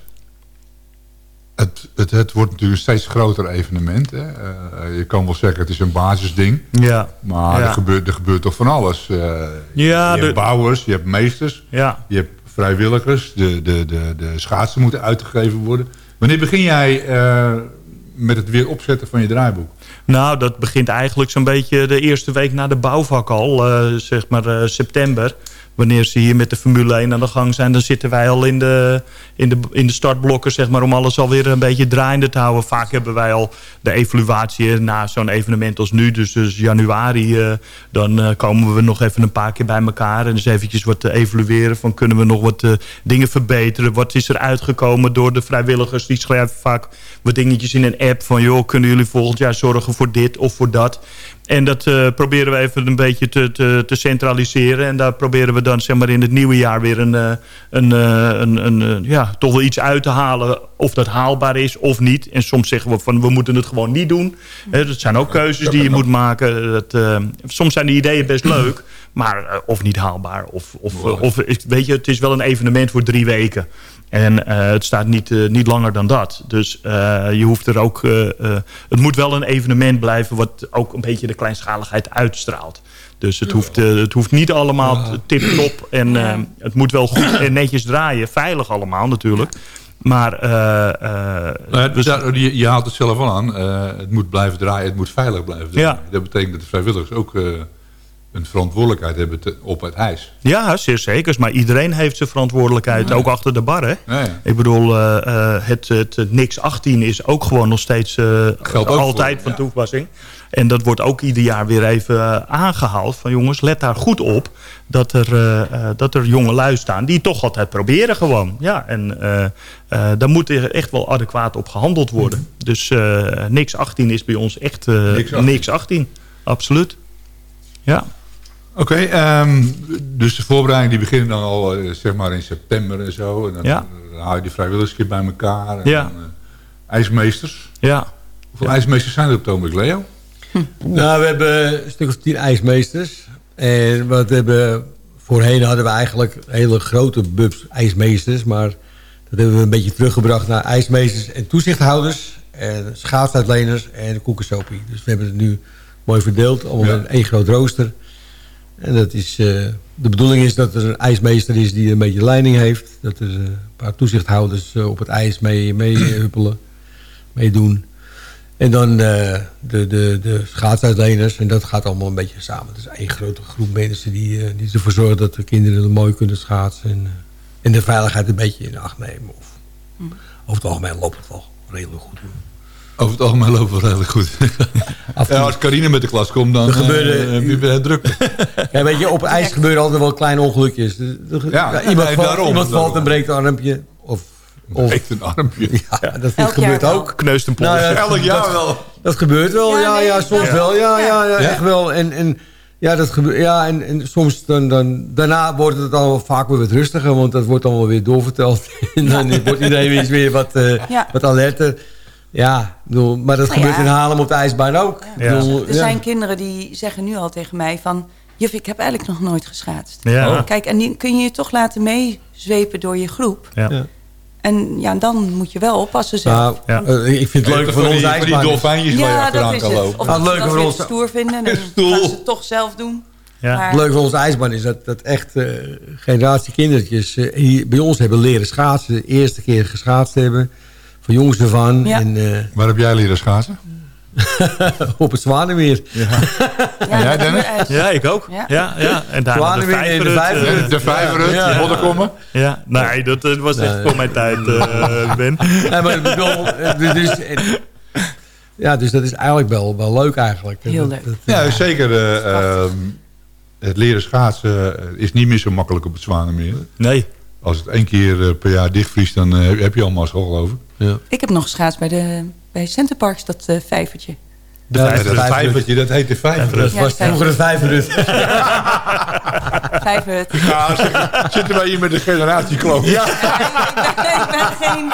het, het, het wordt natuurlijk een steeds groter evenement. Hè? Uh, je kan wel zeggen, het is een basisding. Ja. Maar ja. Er, gebeurt, er gebeurt toch van alles. Uh, ja, je de... hebt bouwers, je hebt meesters. Ja. Je hebt vrijwilligers. De, de, de, de schaatsen moeten uitgegeven worden. Wanneer begin jij uh, met het weer opzetten van je draaiboek? Nou, dat begint eigenlijk zo'n beetje de eerste week na de bouwvak al. Uh, zeg maar uh, september wanneer ze hier met de Formule 1 aan de gang zijn... dan zitten wij al in de, in de, in de startblokken zeg maar, om alles alweer een beetje draaiende te houden. Vaak hebben wij al de evaluatie na zo'n evenement als nu. Dus, dus januari, uh, dan uh, komen we nog even een paar keer bij elkaar... en dus eventjes wat te evalueren van kunnen we nog wat uh, dingen verbeteren. Wat is er uitgekomen door de vrijwilligers? Die schrijven vaak wat dingetjes in een app van... joh, kunnen jullie volgend jaar zorgen voor dit of voor dat... En dat uh, proberen we even een beetje te, te, te, centraliseren. En daar proberen we dan zeg maar, in het nieuwe jaar weer een, uh, een, uh, een, een, ja, toch wel iets uit te halen. Of dat haalbaar is of niet. En soms zeggen we van we moeten het gewoon niet doen. He, dat zijn ook keuzes die je moet maken. Dat, soms zijn die ideeën best leuk. Maar of niet haalbaar. Of, of, of weet je, het is wel een evenement voor drie weken. En uh, het staat niet, uh, niet langer dan dat. Dus uh, je hoeft er ook... het moet wel een evenement blijven... wat ook een beetje de kleinschaligheid uitstraalt. Dus het hoeft, het hoeft niet allemaal tip-top. En het moet wel goed en netjes draaien. Veilig allemaal natuurlijk. Maar... dus, je, je, haalt het zelf al aan. het moet blijven draaien. Het moet veilig blijven draaien. Ja. Dat betekent dat de vrijwilligers ook een verantwoordelijkheid hebben te- op het ijs. Ja, zeer zeker. Maar iedereen heeft zijn verantwoordelijkheid, ook achter de bar. Hè? Ja, ja. Ik bedoel, eh, eh, het, het, het niks 18 is ook gewoon nog steeds eh, ook altijd voor, van toepassing. En dat wordt ook ieder jaar weer even eh, aangehaald. Van jongens, let daar goed op dat er, dat er jonge lui staan die toch altijd proberen gewoon. Ja, en daar moet er echt wel adequaat op gehandeld worden. Dus eh, niks 18 is bij ons echt Niks 18. niks 18. Absoluut. Ja. Oké, ehm, dus de voorbereidingen die beginnen dan al eh, zeg maar in september en zo. En dan, Ja. dan hou je die vrijwilligers een keer bij elkaar. En Ja. dan, eh, ijsmeesters. Ja. Hoeveel ijsmeesters zijn er op het ogenblik, Leo? Nou, we hebben een stuk of tien ijsmeesters. En wat we hebben, voorheen hadden we eigenlijk hele grote bubs ijsmeesters. Maar dat hebben we een beetje teruggebracht naar ijsmeesters en toezichthouders. En schaatsuitleners en koekensopie. Dus we hebben het nu mooi verdeeld. Allemaal Ja. in één groot rooster. En dat is, eh, de bedoeling is dat er een ijsmeester is die een beetje leiding heeft. Dat er eh, een paar toezichthouders eh, op het ijs mee, mee huppelen, meedoen. En dan de, de, de schaatsuitleners. En dat gaat allemaal een beetje samen. Dus één grote groep mensen die, eh, die ervoor zorgen dat de kinderen mooi kunnen schaatsen. En, en de veiligheid een beetje in acht nemen. Of, Over het algemeen loopt het wel redelijk goed. Over het algemeen lopen we redelijk goed. Ja, als Carine met de klas komt, dan Er gebeurde- eh, heb je druk. Ja, weet je, op ijs gebeuren altijd wel kleine ongelukjes. Ja, ja, iemand nee, valt, daarom, iemand valt en breekt een armpje. Of, of, Breekt een armpje. Ja, dat Elk gebeurt jaar wel. ook. Kneust een pols. Nou ja, Elk jaar dat- wel. Dat gebeurt wel, Ja, ja, nee, ja, dat soms wel. wel. Ja, ja, ja, Ja? echt wel. En, en, ja, dat gebeurt, ja, en, en soms dan, dan, daarna wordt het dan wel vaak weer wat rustiger, want dat wordt dan wel weer doorverteld. en dan wordt iedereen weer, eens weer wat, eh, Ja. wat alerter. Ja, bedoel, maar dat Nou gebeurt ja. in Haarlem op de ijsbaan ook. Ik Ja. bedoel, Er ja. zijn kinderen die zeggen nu al tegen mij van... Juf, ik heb eigenlijk nog nooit geschaatst. Ja. Oh. Kijk, en die kun je je toch laten meezwepen door je groep. Ja. Ja. En ja, dan moet je wel oppassen zelf. Nou, Ja. eh, ik vind het leuk Van van die- van die dolfijntjes waar je ja, achteraan dat is kan het. lopen. Of dat leuk voor ons- stoer vinden. En dan Stoel. gaan ze het toch zelf doen. Ja. Maar- Het leuke van onze ijsbaan is dat, dat echt eh, generatie kindertjes eh, hier bij ons hebben leren schaatsen. De eerste keer geschaatst hebben. Van jongs af aan. Ja. En, eh, Waar heb jij leren schaatsen? op het Zwanenmeer. Ja, jij, dat Dennis? Ja, ik ook. Ja. Ja, ja. En daarna de en de vijverhut. eh, De vijverhut, Ja. modderkommen. Ja, nee, dat, dat was echt Nee. voor mijn tijd, eh, Ben. Ja, maar ik bedoel, eh, dus, dus, eh, ja, dus dat is eigenlijk wel, wel leuk eigenlijk. Heel leuk. dat- Ja, zeker. eh, ehm, het leren schaatsen eh, is niet meer zo makkelijk op het Zwanenmeer. Nee. Als het één keer eh, per jaar dichtvriest, dan eh, heb je al mazzel, geloof ik. Ja. Ik heb nog geschaatst bij, de, bij Centerparks, dat eh, vijvertje. De Ja, dat vijvertje, dat heet de Ja, was vijf- vroeger een vijverhut. Vijverhut. Ja, zitten- zitten wij hier met de generatiekloof. Ja, ik, ben, ik ben geen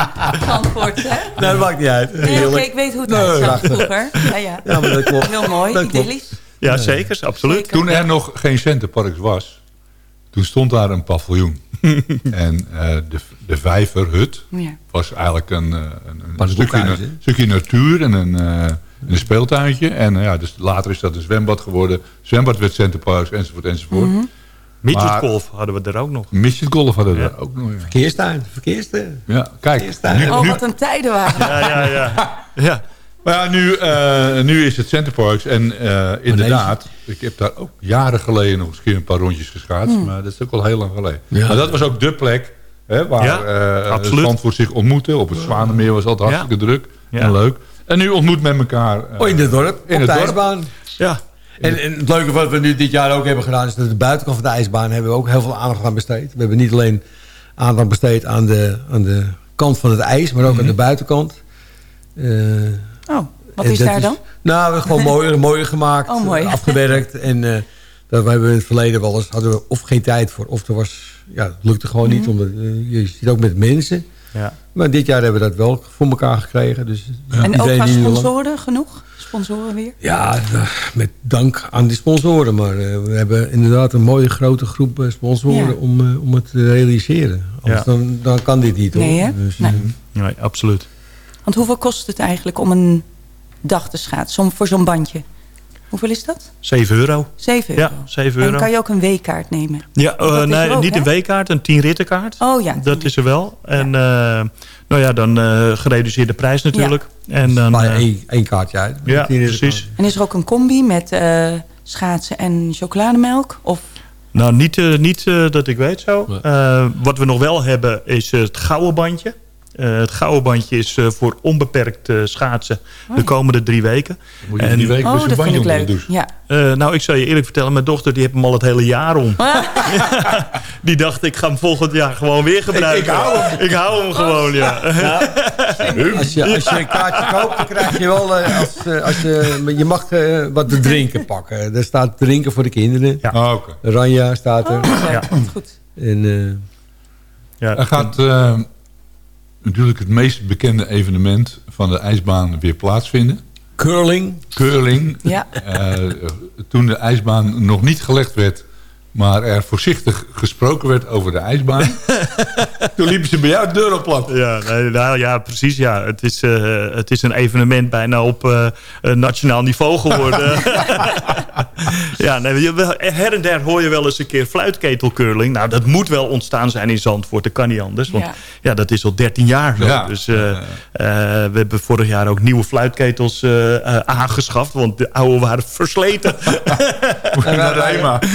antwoord, hè? nou, dat maakt niet uit. Nee, ik weet hoe het Nee, uitzag vroeger. Ja, ja. Ja, maar dat klopt. Heel mooi, Dat klopt. idyllisch. Ja, zeker. Absoluut. Zeker. Toen er nog geen Centerparks was, toen stond daar een paviljoen. en eh, de, de vijverhut Ja. was eigenlijk een, eh, een, een stukje, natuur en een, eh, een speeltuintje. En ja, dus later is dat een zwembad geworden. Zwembad werd Centerparks, enzovoort, enzovoort. Mhm. Midgetgolf hadden we er ook nog. Midget golf hadden we Ja. daar ook nog. Ja, Verkeerstuin, verkeerstuin. ja kijk. Verkeerstuin. Nu, Oh, nu, wat een tijden waren. Ja, ja, ja. ja. Maar ja, nu, eh, nu is het Centerparks. En eh, inderdaad, ik heb daar ook jaren geleden nog eens een paar rondjes geschaatst. Hmm. Maar dat is ook al heel lang geleden. Ja. Maar dat was ook de plek hè, waar Ja, eh absoluut. Zandvoort zich ontmoette. Op het Zwanenmeer was altijd hartstikke druk en leuk. En nu ontmoet met elkaar. eh, Oh, in het dorp, in op het de ijsbaan. ja. En, en het leuke wat we nu dit jaar ook hebben gedaan... is dat de buitenkant van de ijsbaan hebben we ook heel veel aandacht aan besteed. We hebben niet alleen aandacht besteed aan de, aan de kant van het ijs... maar ook Mhm. aan de buitenkant. Eh, Oh, wat en is dat daar dan? Nou, we hebben gewoon mooier, mooier gemaakt, Oh, mooi. eh, afgewerkt. En eh dat we hebben in het verleden wel eens... hadden we of geen tijd voor, of er was... Ja, het lukte gewoon niet, Mhm. omdat eh, je zit ook met mensen... Ja. Maar dit jaar hebben we dat wel voor elkaar gekregen. Dus En ook qua sponsoren genoeg? Sponsoren weer? Ja, met dank aan die sponsoren. Maar eh, we hebben inderdaad een mooie grote groep sponsoren Ja. om, eh, om het te realiseren. Anders Ja. dan, dan kan dit niet hoor. Nee? Dus, Nee. Nee, absoluut. Want hoeveel kost het eigenlijk om een dag te schaatsen? Om- Voor zo'n bandje? Hoeveel is dat? 7 euro. 7 euro. Ja, 7 En euro. kan je ook een W-kaart nemen? Ja, eh, nee, ook, niet hè? een W-kaart, een 10 rittenkaart. Oh ja. Dat is er wel. En eh, nou ja, dan eh gereduceerde prijs natuurlijk. En dan, maar één, uit. ja, precies. En is er ook een combi met eh schaatsen en chocolademelk? Of Nou, niet, eh, niet eh, dat ik weet zo. Eh, wat we nog wel hebben is het gouden bandje. Eh, het gouden bandje is eh, voor onbeperkt eh, schaatsen Oh, de ja. komende drie weken. Moet je drie weken Oh, dat vind ik leuk. Ja. Eh, nou, ik zal je eerlijk vertellen, mijn dochter die heeft hem al het hele jaar om. die dacht, ik ga hem volgend jaar gewoon weer gebruiken. Ik- ik hou hem. Ik hou hem gewoon, ja. Als je, als je een kaartje koopt, dan krijg je wel... eh, als, als je, je mag eh, wat te drinken pakken. Er staat drinken voor de kinderen. Ah, oké. Ranja staat er. Ja. Goed. En, eh, Ja. Er gaat eh, natuurlijk het meest bekende evenement van de ijsbaan weer plaatsvinden. curling. Curling. Ja. Eh, toen de ijsbaan nog niet gelegd werd... maar er voorzichtig gesproken werd over de ijsbaan... toen liepen ze bij jou de deur op plat. Ja, nee, nou, ja, precies. Ja. Het, is, eh, het is een evenement bijna op eh, nationaal niveau geworden. ja, nee, her en der hoor je wel eens een keer fluitketelcurling. Nou, dat moet wel ontstaan zijn in Zandvoort. Dat kan niet anders. Want Ja. ja, dat is al 13 jaar zo. Ja. Dus eh, eh, we hebben vorig jaar ook nieuwe fluitketels aangeschaft. Want de oude waren versleten. Wij,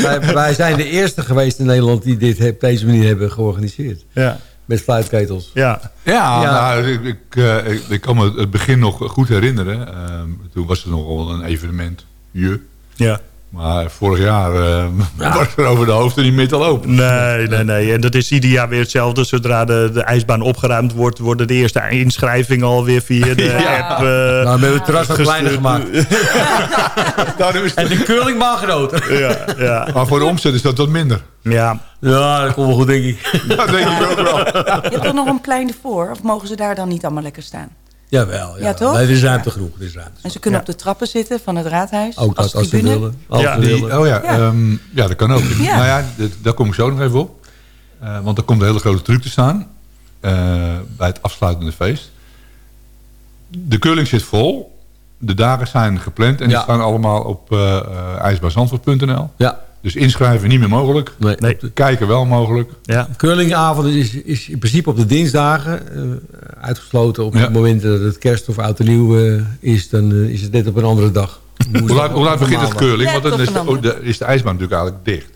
wij, wij zijn de eerste geweest in Nederland die dit op deze manier hebben georganiseerd. ja. Met fluitketels. Ja. Ja, Ja. Nou, ik, ik, eh, ik, ik kan me het begin nog goed herinneren. Ehm, toen was het nogal een evenement. Je. ja. Maar vorig jaar eh, was er over de hoofden niet meer te lopen. Nee, nee, nee. En dat is ieder jaar weer hetzelfde. Zodra de, de ijsbaan opgeruimd wordt, worden de eerste inschrijvingen alweer via de Ja. app. eh, Nou, we hebben het terras wat kleiner gemaakt. Daarom is En de curlingbaan groter. Ja, ja, Maar voor de omzet is dat wat minder. ja. Ja, dat komt wel goed, denk ik. Dat denk ik ook wel. Je hebt toch nog een plein ervoor? Of mogen ze daar dan niet allemaal lekker staan? Jawel, ja. Ja, toch? Nee, er is ruimte genoeg. Er is ruimte. En ze kunnen Ja. op de trappen zitten van het raadhuis. Ook als dat als ze tribune. willen. Als Ja, ze Die, willen. oh ja, Ja. ja. ja, dat kan ook. Ja. Nou ja, dat- daar kom ik zo nog even op. Eh, want er komt een hele grote truc te staan. eh, bij het afsluitende feest. De curling zit vol. De dagen zijn gepland. En die staan allemaal op uh, ijsbaarzandvoort.nl. Ja. Dus inschrijven niet meer mogelijk. Nee. Nee. Kijken wel mogelijk. ja. Curlingavond is, is in principe op de dinsdagen. eh, uitgesloten op Ja. het moment dat het kerst of oud en nieuw eh, is. Dan eh, is het net op een andere dag. Hoe laat, hoe laat begint het curling? Want dan is de, oh, de- is de ijsbaan natuurlijk eigenlijk dicht.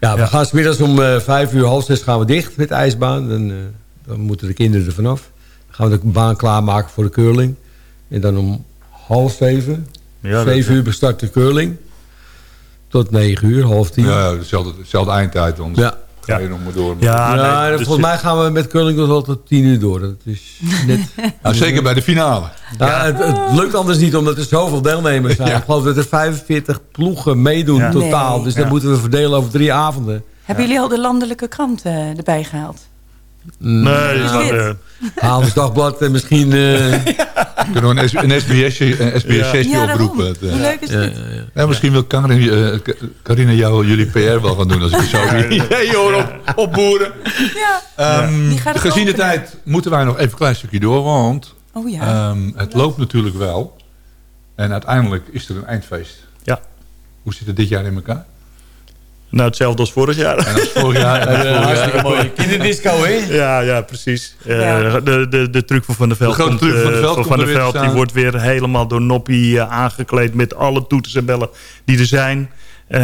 Ja, we gaan smiddags om vijf uur, half zes gaan we dicht met de ijsbaan. Dan, eh, dan moeten de kinderen er vanaf. Dan gaan we de baan klaarmaken voor de curling. En dan om half zeven, Ja, dat- zeven uur bestart de curling. Tot negen uur, half tien. Ja, dezelfde, dezelfde eindtijd. Want Ja. ga je nog maar door. Ja, Ja, nee, en dus- volgens mij gaan we met curling nog wel tot tien uur door. Dat is net... Nou, zeker bij de finale. Ja, het, het lukt anders niet omdat er zoveel deelnemers zijn. Ja. Ik geloof dat er 45 ploegen meedoen Ja. totaal. Nee. Dus dat moeten we verdelen over drie avonden. Hebben jullie al de landelijke krant eh, erbij gehaald? Nee, eh, Haals Dagblad en misschien... eh, Kunnen we een, S- een SBS'je een SBS Ja, oproepen. Eh, Hoe leuk is ja, dit? ja, ja. Ja, misschien wil Karin, eh, Carina jou, jullie PR wel gaan doen als ik het zo idee hoor op, opboeren. Ja. Ehm, gezien de tijd moeten wij nog even een klein stukje door, want Oh ja. ehm, het loopt natuurlijk wel. En uiteindelijk is er een eindfeest. Ja. Hoe zit het dit jaar in elkaar? Nou, hetzelfde als vorig jaar. En als vorig jaar... als vorig jaar- Hartstikke mooi. Kinderdisco, hè? Ja, ja, precies. Eh, Ja. de, de, de truc van Van der Veld, De grote komt, truc van eh, Veld van der te Veld die wordt weer helemaal door Noppie eh, aangekleed met alle toeters en bellen die er zijn. Eh,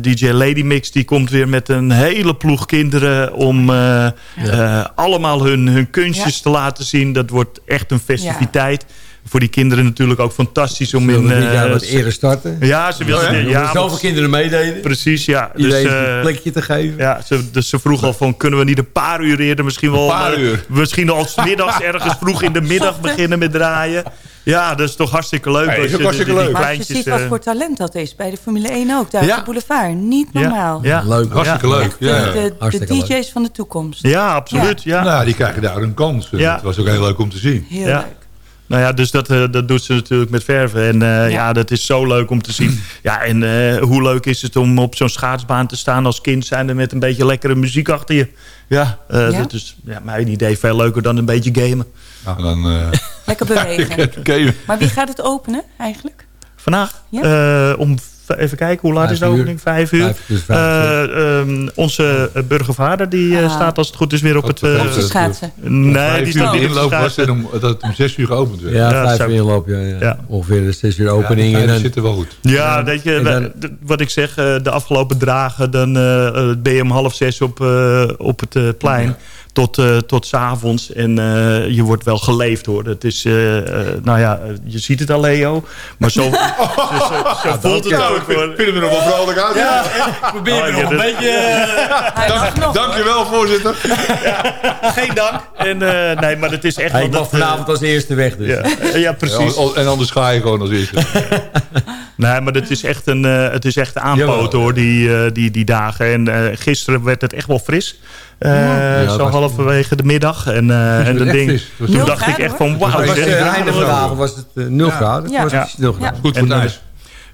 DJ Lady Mix die komt weer met een hele ploeg kinderen om eh, eh, allemaal hun, hun kunstjes Ja. te laten zien. Dat wordt echt een festiviteit. Voor die kinderen natuurlijk ook fantastisch om in... Dit jaar eh, wat eerder starten? ja, ze wilden... Oh, ja? ja, Ja, want- zoveel kinderen meededen. Precies, ja. Dus, Iedereen eh, een plekje te geven. ja, ze, dus ze vroeg al van, kunnen we niet een paar uur eerder, misschien wel... paar eh, uur. Misschien al middags ergens vroeg in de middag beginnen met draaien. Ja, dat is toch hartstikke leuk. Ja, als ook je hartstikke die- die leuk. maar als je ziet wat eh, voor talent dat is bij de Formule 1 ook. Daar Ja. op de boulevard. Niet ja, normaal. Ja, Leuk. Hartstikke Ja. leuk. Ja, ja. de, de Hartstikke leuk. DJ's van de toekomst. ja, absoluut. Ja. Nou, die krijgen daar een kans. Ja. Dat was ook heel leuk om te zien. Heel Ja. leuk. Nou ja, dus dat, eh, dat doet ze natuurlijk met verven. En eh, ja. dat is zo leuk om te zien. Ja, en eh, hoe leuk is het om op zo'n schaatsbaan te staan als kind zijnde met een beetje lekkere muziek achter je. Ja, eh, Ja. dat is ja, mijn idee veel leuker dan een beetje gamen. Nou, dan... eh Lekker bewegen. Oké. Maar wie gaat het openen eigenlijk? Vandaag Ja. eh, om even kijken, hoe laat Vijf is de opening? Vijf uur. Vijf, dus vijf Eh, ehm, onze eh, burgervader die eh, Ah. staat als het goed is weer op het... Op de schaatsen. nee, die uur staat weer op de inloop was en om, dat het om zes uur geopend werd. Ja, vijf uur inloop, ja, ja. Ja. Ongeveer de zes uur opening. Ja, en dat zit er wel goed. Ja, weet je, dan- wat ik zeg, eh, de afgelopen dagen, dan ben je om half zes op, eh, op het plein. Tot, eh tot 's avonds. En eh, je wordt wel geleefd hoor. Het is, eh, eh, nou ja, je ziet het al Leo. Maar zo, zo, zo, zo voelt het Ja, ook ik vind, hem er nog wel vrolijk uit. Ja. probeer Oh, ja, dat- Hij mag nog. Dankjewel, voorzitter. Geen dank. En, eh, nee, maar het is echt Hij wel mag dat, eh, vanavond als eerste weg. Dus. ja, ja, precies. Ja, en anders ga je gewoon als eerste. Nee, maar het is echt een, eh, het is echt aanpoten Jawel. hoor, die, eh, die, die dagen. En eh, gisteren werd het echt wel fris. Eh, Ja, zo was- halverwege de middag. En, eh, en ding, toen nul dacht ik echt hoor. van wauw. Het einde wel van de zo. avond was het eh, 0 graden. Het Ja. was Ja. precies 0 graden. Goed voor En, ijs.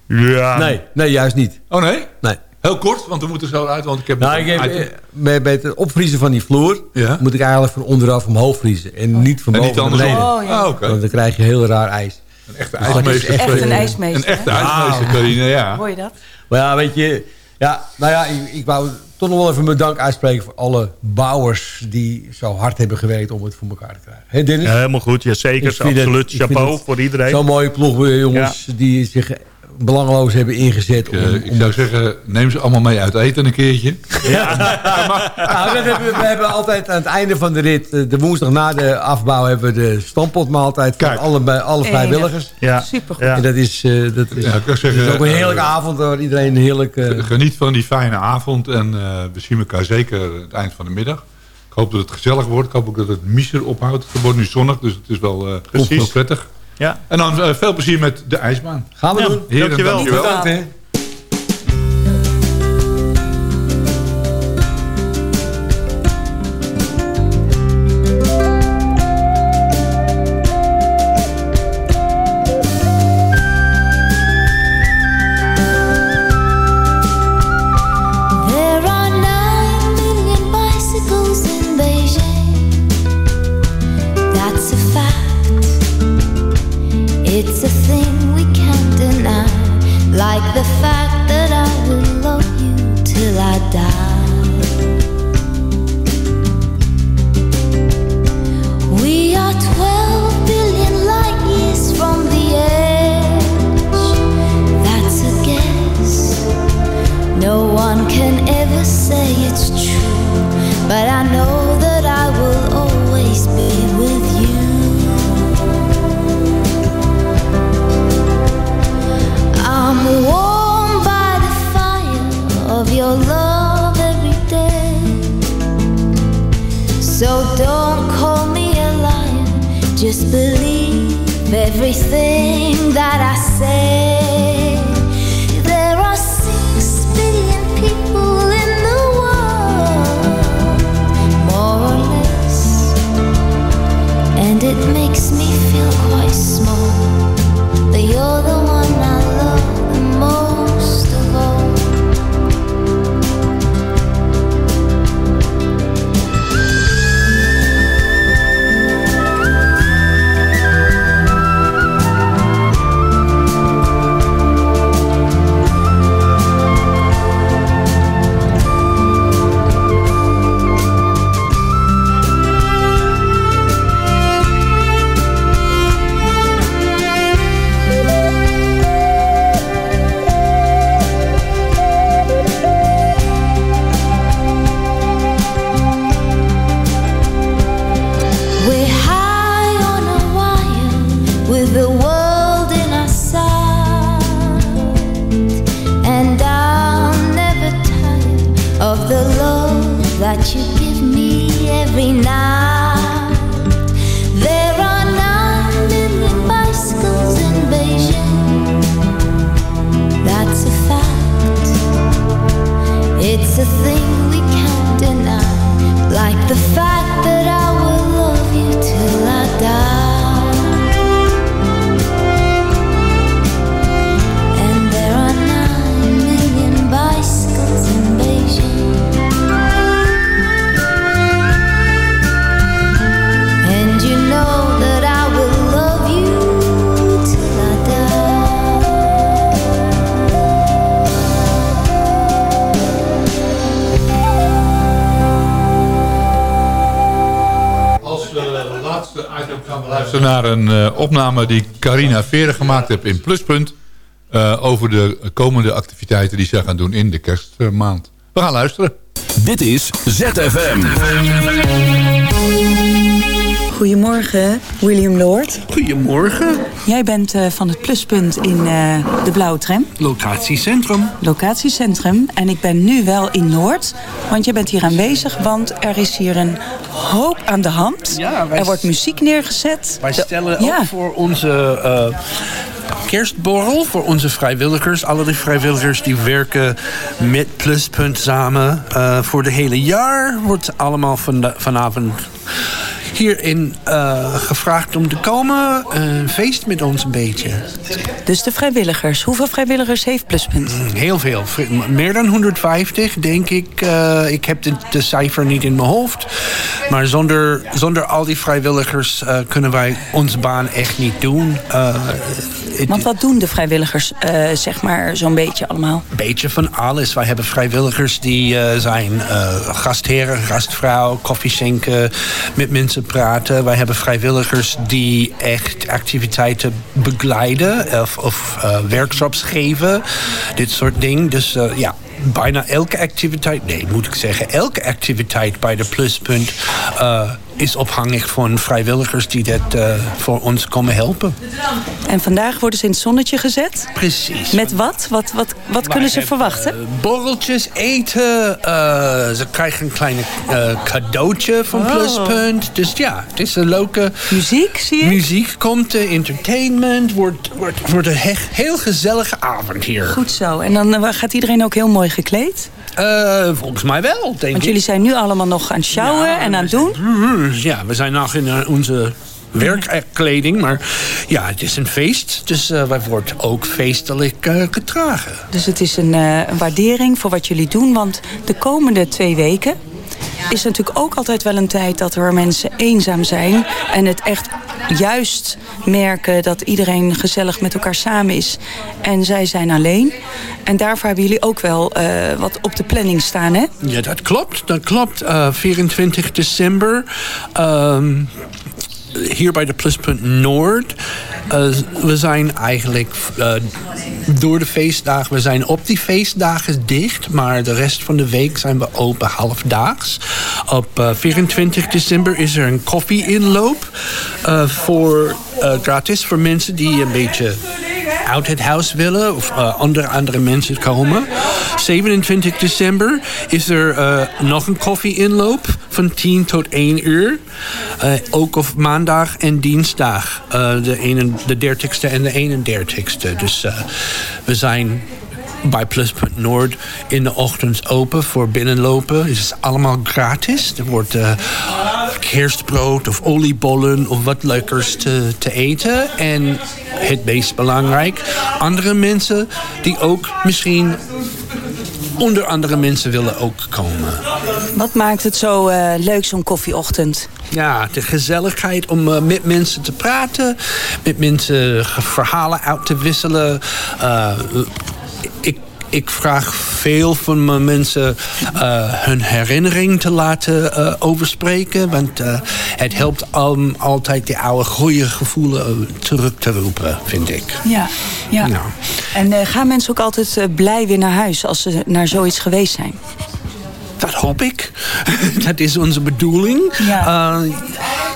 Ja, Nee, nee, juist niet. Oh nee? Nee. Heel kort, want we moeten zo uit. Want ik heb Nou, ik een heb, bij, bij het opvriezen van die vloer Ja. moet ik eigenlijk van onderaf omhoog vriezen. En niet van En boven niet naar andersom. beneden. Oh, ja. Ah, oké. Want dan krijg je heel raar ijs. Een echte Dus is ijsmeester. echt, Echt een ijsmeester. Een echte ijsmeester, Carine, ja. Hoor je dat? Maar ja, weet je... Ja, nou ja, ik, ik wou toch nog wel even mijn dank uitspreken... voor alle bouwers die zo hard hebben gewerkt om het voor elkaar te krijgen. Hé Dennis? Ja, helemaal goed. Ja, zeker. Absoluut. Chapeau voor iedereen. Zo'n mooie ploeg, jongens, die zich belangeloos hebben ingezet. Om, Eh, ik om zou zeggen, neem ze allemaal mee uit eten een keertje. Nou, dat hebben we, we hebben altijd aan het einde van de rit, eh, de woensdag na de afbouw, hebben we de stampotmaaltijd van alle, bij alle vrijwilligers. Ja. Supergoed. Ja. En dat is, eh, dat is, Ja, ik zou zeggen, dat is ook een heerlijke avond waar iedereen heerlijk... Geniet van die fijne avond en eh, we zien elkaar zeker het eind van de middag. Ik hoop dat het gezellig wordt. Ik hoop ook dat het miser ophoudt. Het wordt nu zonnig, dus het is wel, eh Precies. wel prettig. Ja. En dan eh, veel plezier met de ijsbaan. gaan we Ja, doen. Heren, dankjewel. dankjewel. Bedankt, hè. Opname die Carina Veren gemaakt heeft in Pluspunt. Uh, over de komende activiteiten die zij gaan doen in de kerstmaand. We gaan luisteren. Dit is ZFM. Goedemorgen, William Lord. Goedemorgen. Jij bent uh, van het pluspunt in uh, de Blauwe Tram. Locatiecentrum. Locatiecentrum. En ik ben nu wel in Noord, want je bent hier aanwezig, want er is hier een hoop aan de hand. Ja, er wordt muziek neergezet. Wij stellen de, ja. ook voor onze... Uh, kerstborrel voor onze vrijwilligers. Alle die vrijwilligers die werken met Pluspunt samen. Uh, voor de hele jaar wordt allemaal van vanavond hierin uh, gevraagd om te komen. Een feest met ons een beetje. Dus de vrijwilligers. Hoeveel vrijwilligers heeft Pluspunt? Heel veel. Meer dan 150, denk ik. Uh, ik heb de, de, cijfer niet in mijn hoofd. Maar zonder, zonder al die vrijwilligers uh, kunnen wij onze baan echt niet doen. Want wat doen de vrijwilligers, zeg maar, zo'n beetje allemaal? Beetje van alles. Wij hebben vrijwilligers die zijn gastheren, gastvrouw, koffie schenken, met mensen praten. Wij hebben vrijwilligers die echt activiteiten begeleiden of, of uh, workshops geven. Dit soort dingen. Dus uh, ja, bijna elke activiteit, nee moet ik zeggen, elke activiteit bij de pluspunt uh, is afhankelijk van vrijwilligers die dat uh, voor ons komen helpen. En vandaag worden ze in het zonnetje gezet? Precies. Met wat? Wat, wat, wat kunnen ze verwachten? Uh, borreltjes, eten. ze krijgen een kleine cadeautje van oh. Pluspunt. Dus ja, het is een leuke... Muziek, zie je? Muziek komt, entertainment. Wordt, wordt, wordt een heel gezellige avond hier. Goed zo. En dan gaat iedereen ook heel mooi gekleed? Volgens mij wel, denk Want jullie zijn nu allemaal nog aan het sjouwen ja, en aan het doen? Ja, we zijn nog in onze werkkleding. Maar ja, het is een feest. Dus uh, wij worden ook feestelijk uh, gedragen. Dus het is een, een waardering voor wat jullie doen. Want de komende twee weken is natuurlijk ook altijd wel een tijd dat er mensen eenzaam zijn. En het echt juist merken dat iedereen gezellig met elkaar samen is. En zij zijn alleen. En daarvoor hebben jullie ook wel uh, wat op de planning staan, hè? Ja, dat klopt. Dat klopt. Uh, 24 december. Um, hier bij de Pluspunt Noord. Uh, we zijn eigenlijk uh, door de feestdagen... we zijn op die feestdagen dicht... maar de rest van de week zijn we open halfdaags. Op uh, 24 december is er een koffie-inloop... voor gratis voor mensen die een beetje uit het huis willen of andere, andere mensen komen. 27 december is er uh, nog een koffie-inloop van 10 tot 1 uur. Uh, ook op maandag en dinsdag. de, ene, de 30ste en de 31ste. Dus we zijn bij Pluspunt Noord in de ochtend open voor binnenlopen. Het is allemaal gratis. Er wordt kerstbrood of oliebollen of wat lekkers te, te eten. En het meest belangrijk, andere mensen die ook misschien onder andere mensen willen ook komen. Wat maakt het zo uh, leuk, zo'n koffieochtend? Ja, de gezelligheid om uh, met mensen te praten. Met mensen verhalen uit te wisselen. Uh, ik ik vraag veel van mijn mensen uh, hun herinnering te laten uh, overspreken. Want uh, het helpt om altijd die oude goede gevoelens terug te roepen, vind ik. Ja, ja. Nou. En gaan mensen ook altijd blij weer naar huis als ze naar zoiets geweest zijn? Dat hoop ik. dat is onze bedoeling. Ja, uh,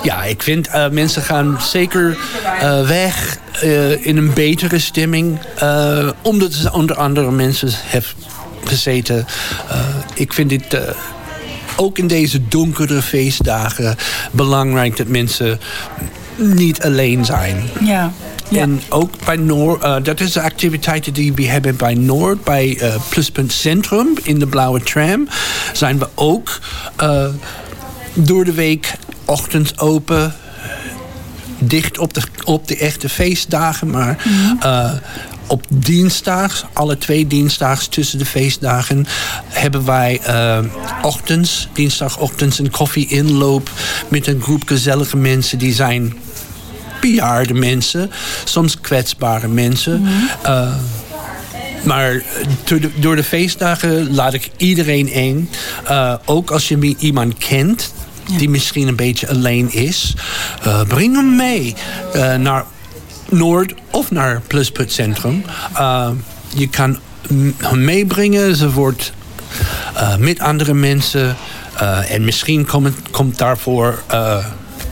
ja ik vind uh, mensen gaan zeker uh, weg in een betere stemming. omdat ze onder andere mensen hebben gezeten. ik vind dit ook in deze donkere feestdagen belangrijk dat mensen niet alleen zijn. Ja. Ja. En ook bij Noord, uh, dat is de activiteiten die we hebben bij Noord, bij uh, Pluspunt Centrum in de Blauwe Tram. Zijn we ook uh, door de week ochtends open. Dicht op de, op de echte feestdagen, maar mm op dinsdags, alle twee dinsdags tussen de feestdagen, hebben wij uh, ochtends, dinsdagochtends een koffie-inloop met een groep gezellige mensen die zijn bejaarde mensen, soms kwetsbare mensen. Mm -hmm. maar door de, door de, feestdagen laat ik iedereen in. Uh, ook als je iemand kent die misschien een beetje alleen is. Uh, breng hem mee naar Noord of naar Pluspunt Centrum. Je kan hem meebrengen. Ze wordt met andere mensen. en misschien komt, komt daarvoor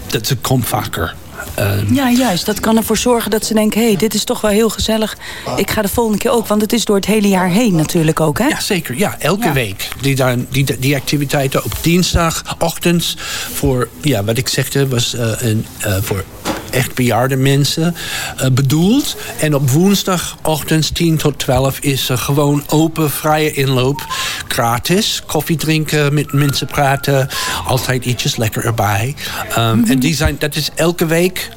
dat ze komt vaker. Uh, ja, juist. Dat kan ervoor zorgen dat ze denken... hé, hey, dit is toch wel heel gezellig. Ik ga de volgende keer ook. Want het is door het hele jaar heen natuurlijk ook, hè? Ja, zeker. Ja, elke week. Die, die, die activiteiten op dinsdagochtends... voor, ja, wat ik zegde, was uh, een, uh, voor echt bejaarde mensen uh, bedoeld. En op woensdagochtends 10 tot 12 is er gewoon open, vrije inloop. Gratis. Koffie drinken, met mensen praten. Altijd ietsjes lekker erbij. Um, mm -hmm. En die zijn, dat is elke week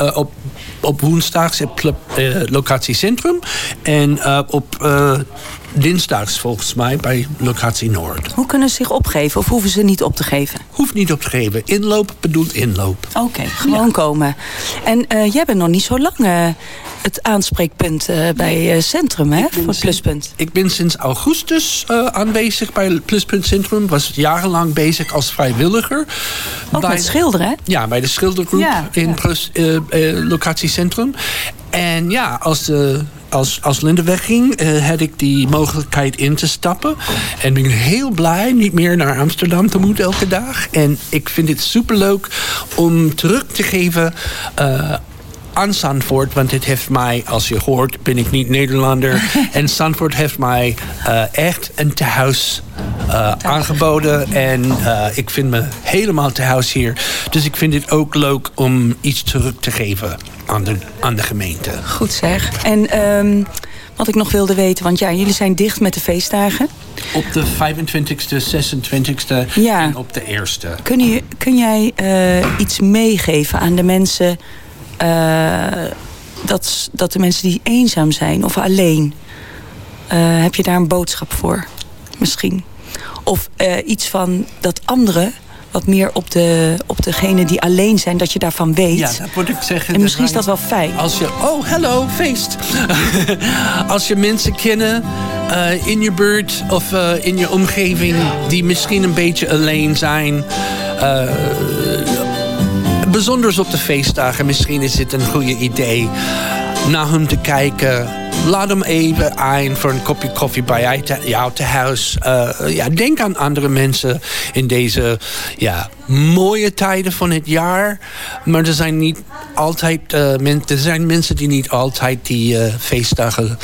uh, op op woensdags op uh, locatie Centrum. En uh, op uh, dinsdags volgens mij bij locatie Noord. Hoe kunnen ze zich opgeven of hoeven ze niet op te geven? Hoeft niet op te geven. Inloop bedoelt inloop. Oké, okay, gewoon ja. komen. En jij bent nog niet zo lang het aanspreekpunt uh, bij Centrum, hè, voor Pluspunt. Ik ben sinds augustus aanwezig bij Pluspunt Centrum. Was jarenlang bezig als vrijwilliger. Ook bij, met schilderen, hè? Ja, bij de schildergroep ja, in ja. Plus, locatie Centrum. En ja, als de als, als Linde wegging, uh, had ik die mogelijkheid in te stappen. En ben heel blij niet meer naar Amsterdam te moeten elke dag. En ik vind het superleuk om terug te geven uh, aan Zandvoort. Want het heeft mij, als je hoort, ben ik niet Nederlander. en Zandvoort heeft mij uh, echt een tehuis uh, aangeboden. En uh, ik vind me helemaal tehuis hier. Dus ik vind het ook leuk om iets terug te geven aan de, aan de gemeente. Goed zeg. En um, wat ik nog wilde weten, want ja, jullie zijn dicht met de feestdagen. Op de 25e, 26e ja. en op de 1e. Kun, je, kun jij iets meegeven aan de mensen dat, dat de mensen die eenzaam zijn of alleen... Heb je daar een boodschap voor? Misschien. Of uh, iets van dat anderen wat meer op, de, op degene die alleen zijn, dat je daarvan weet. Ja, dat moet ik zeggen. En misschien is dat wel fijn. Als je, oh, hello, feest. als je mensen kennen uh, in je buurt of uh, in je omgeving die misschien een beetje alleen zijn. Uh, Bijzonders op de feestdagen. Misschien is het een goede idee naar hem te kijken. Laat hem even aan voor een kopje koffie bij jou te huis. Uh, ja, denk aan andere mensen in deze ja, mooie tijden van het jaar. Maar er zijn niet altijd uh, men, er zijn mensen die niet altijd die uh, feestdagen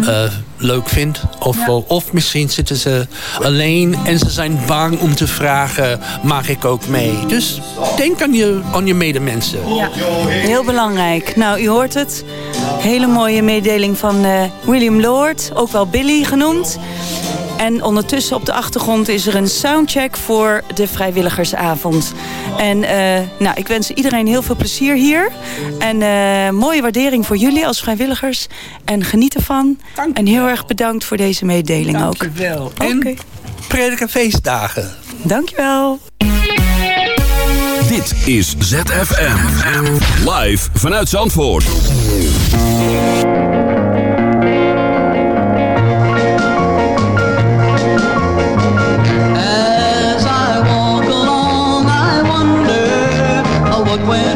uh, leuk vinden. Of, ja. of misschien zitten ze alleen en ze zijn bang om te vragen: mag ik ook mee? Dus denk aan je, aan je medemensen. Ja, heel belangrijk. Nou, u hoort het. Hele mooie mededeling van William Lord, ook wel Billy genoemd. En ondertussen op de achtergrond is er een soundcheck voor de vrijwilligersavond. En uh, nou, ik wens iedereen heel veel plezier hier. En uh, mooie waardering voor jullie als vrijwilligers. En geniet ervan. Dank en heel erg bedankt voor deze mededeling Dank ook. Dankjewel. En okay. prettige feestdagen. Dankjewel. Dit is ZFM. Live vanuit Zandvoort. out when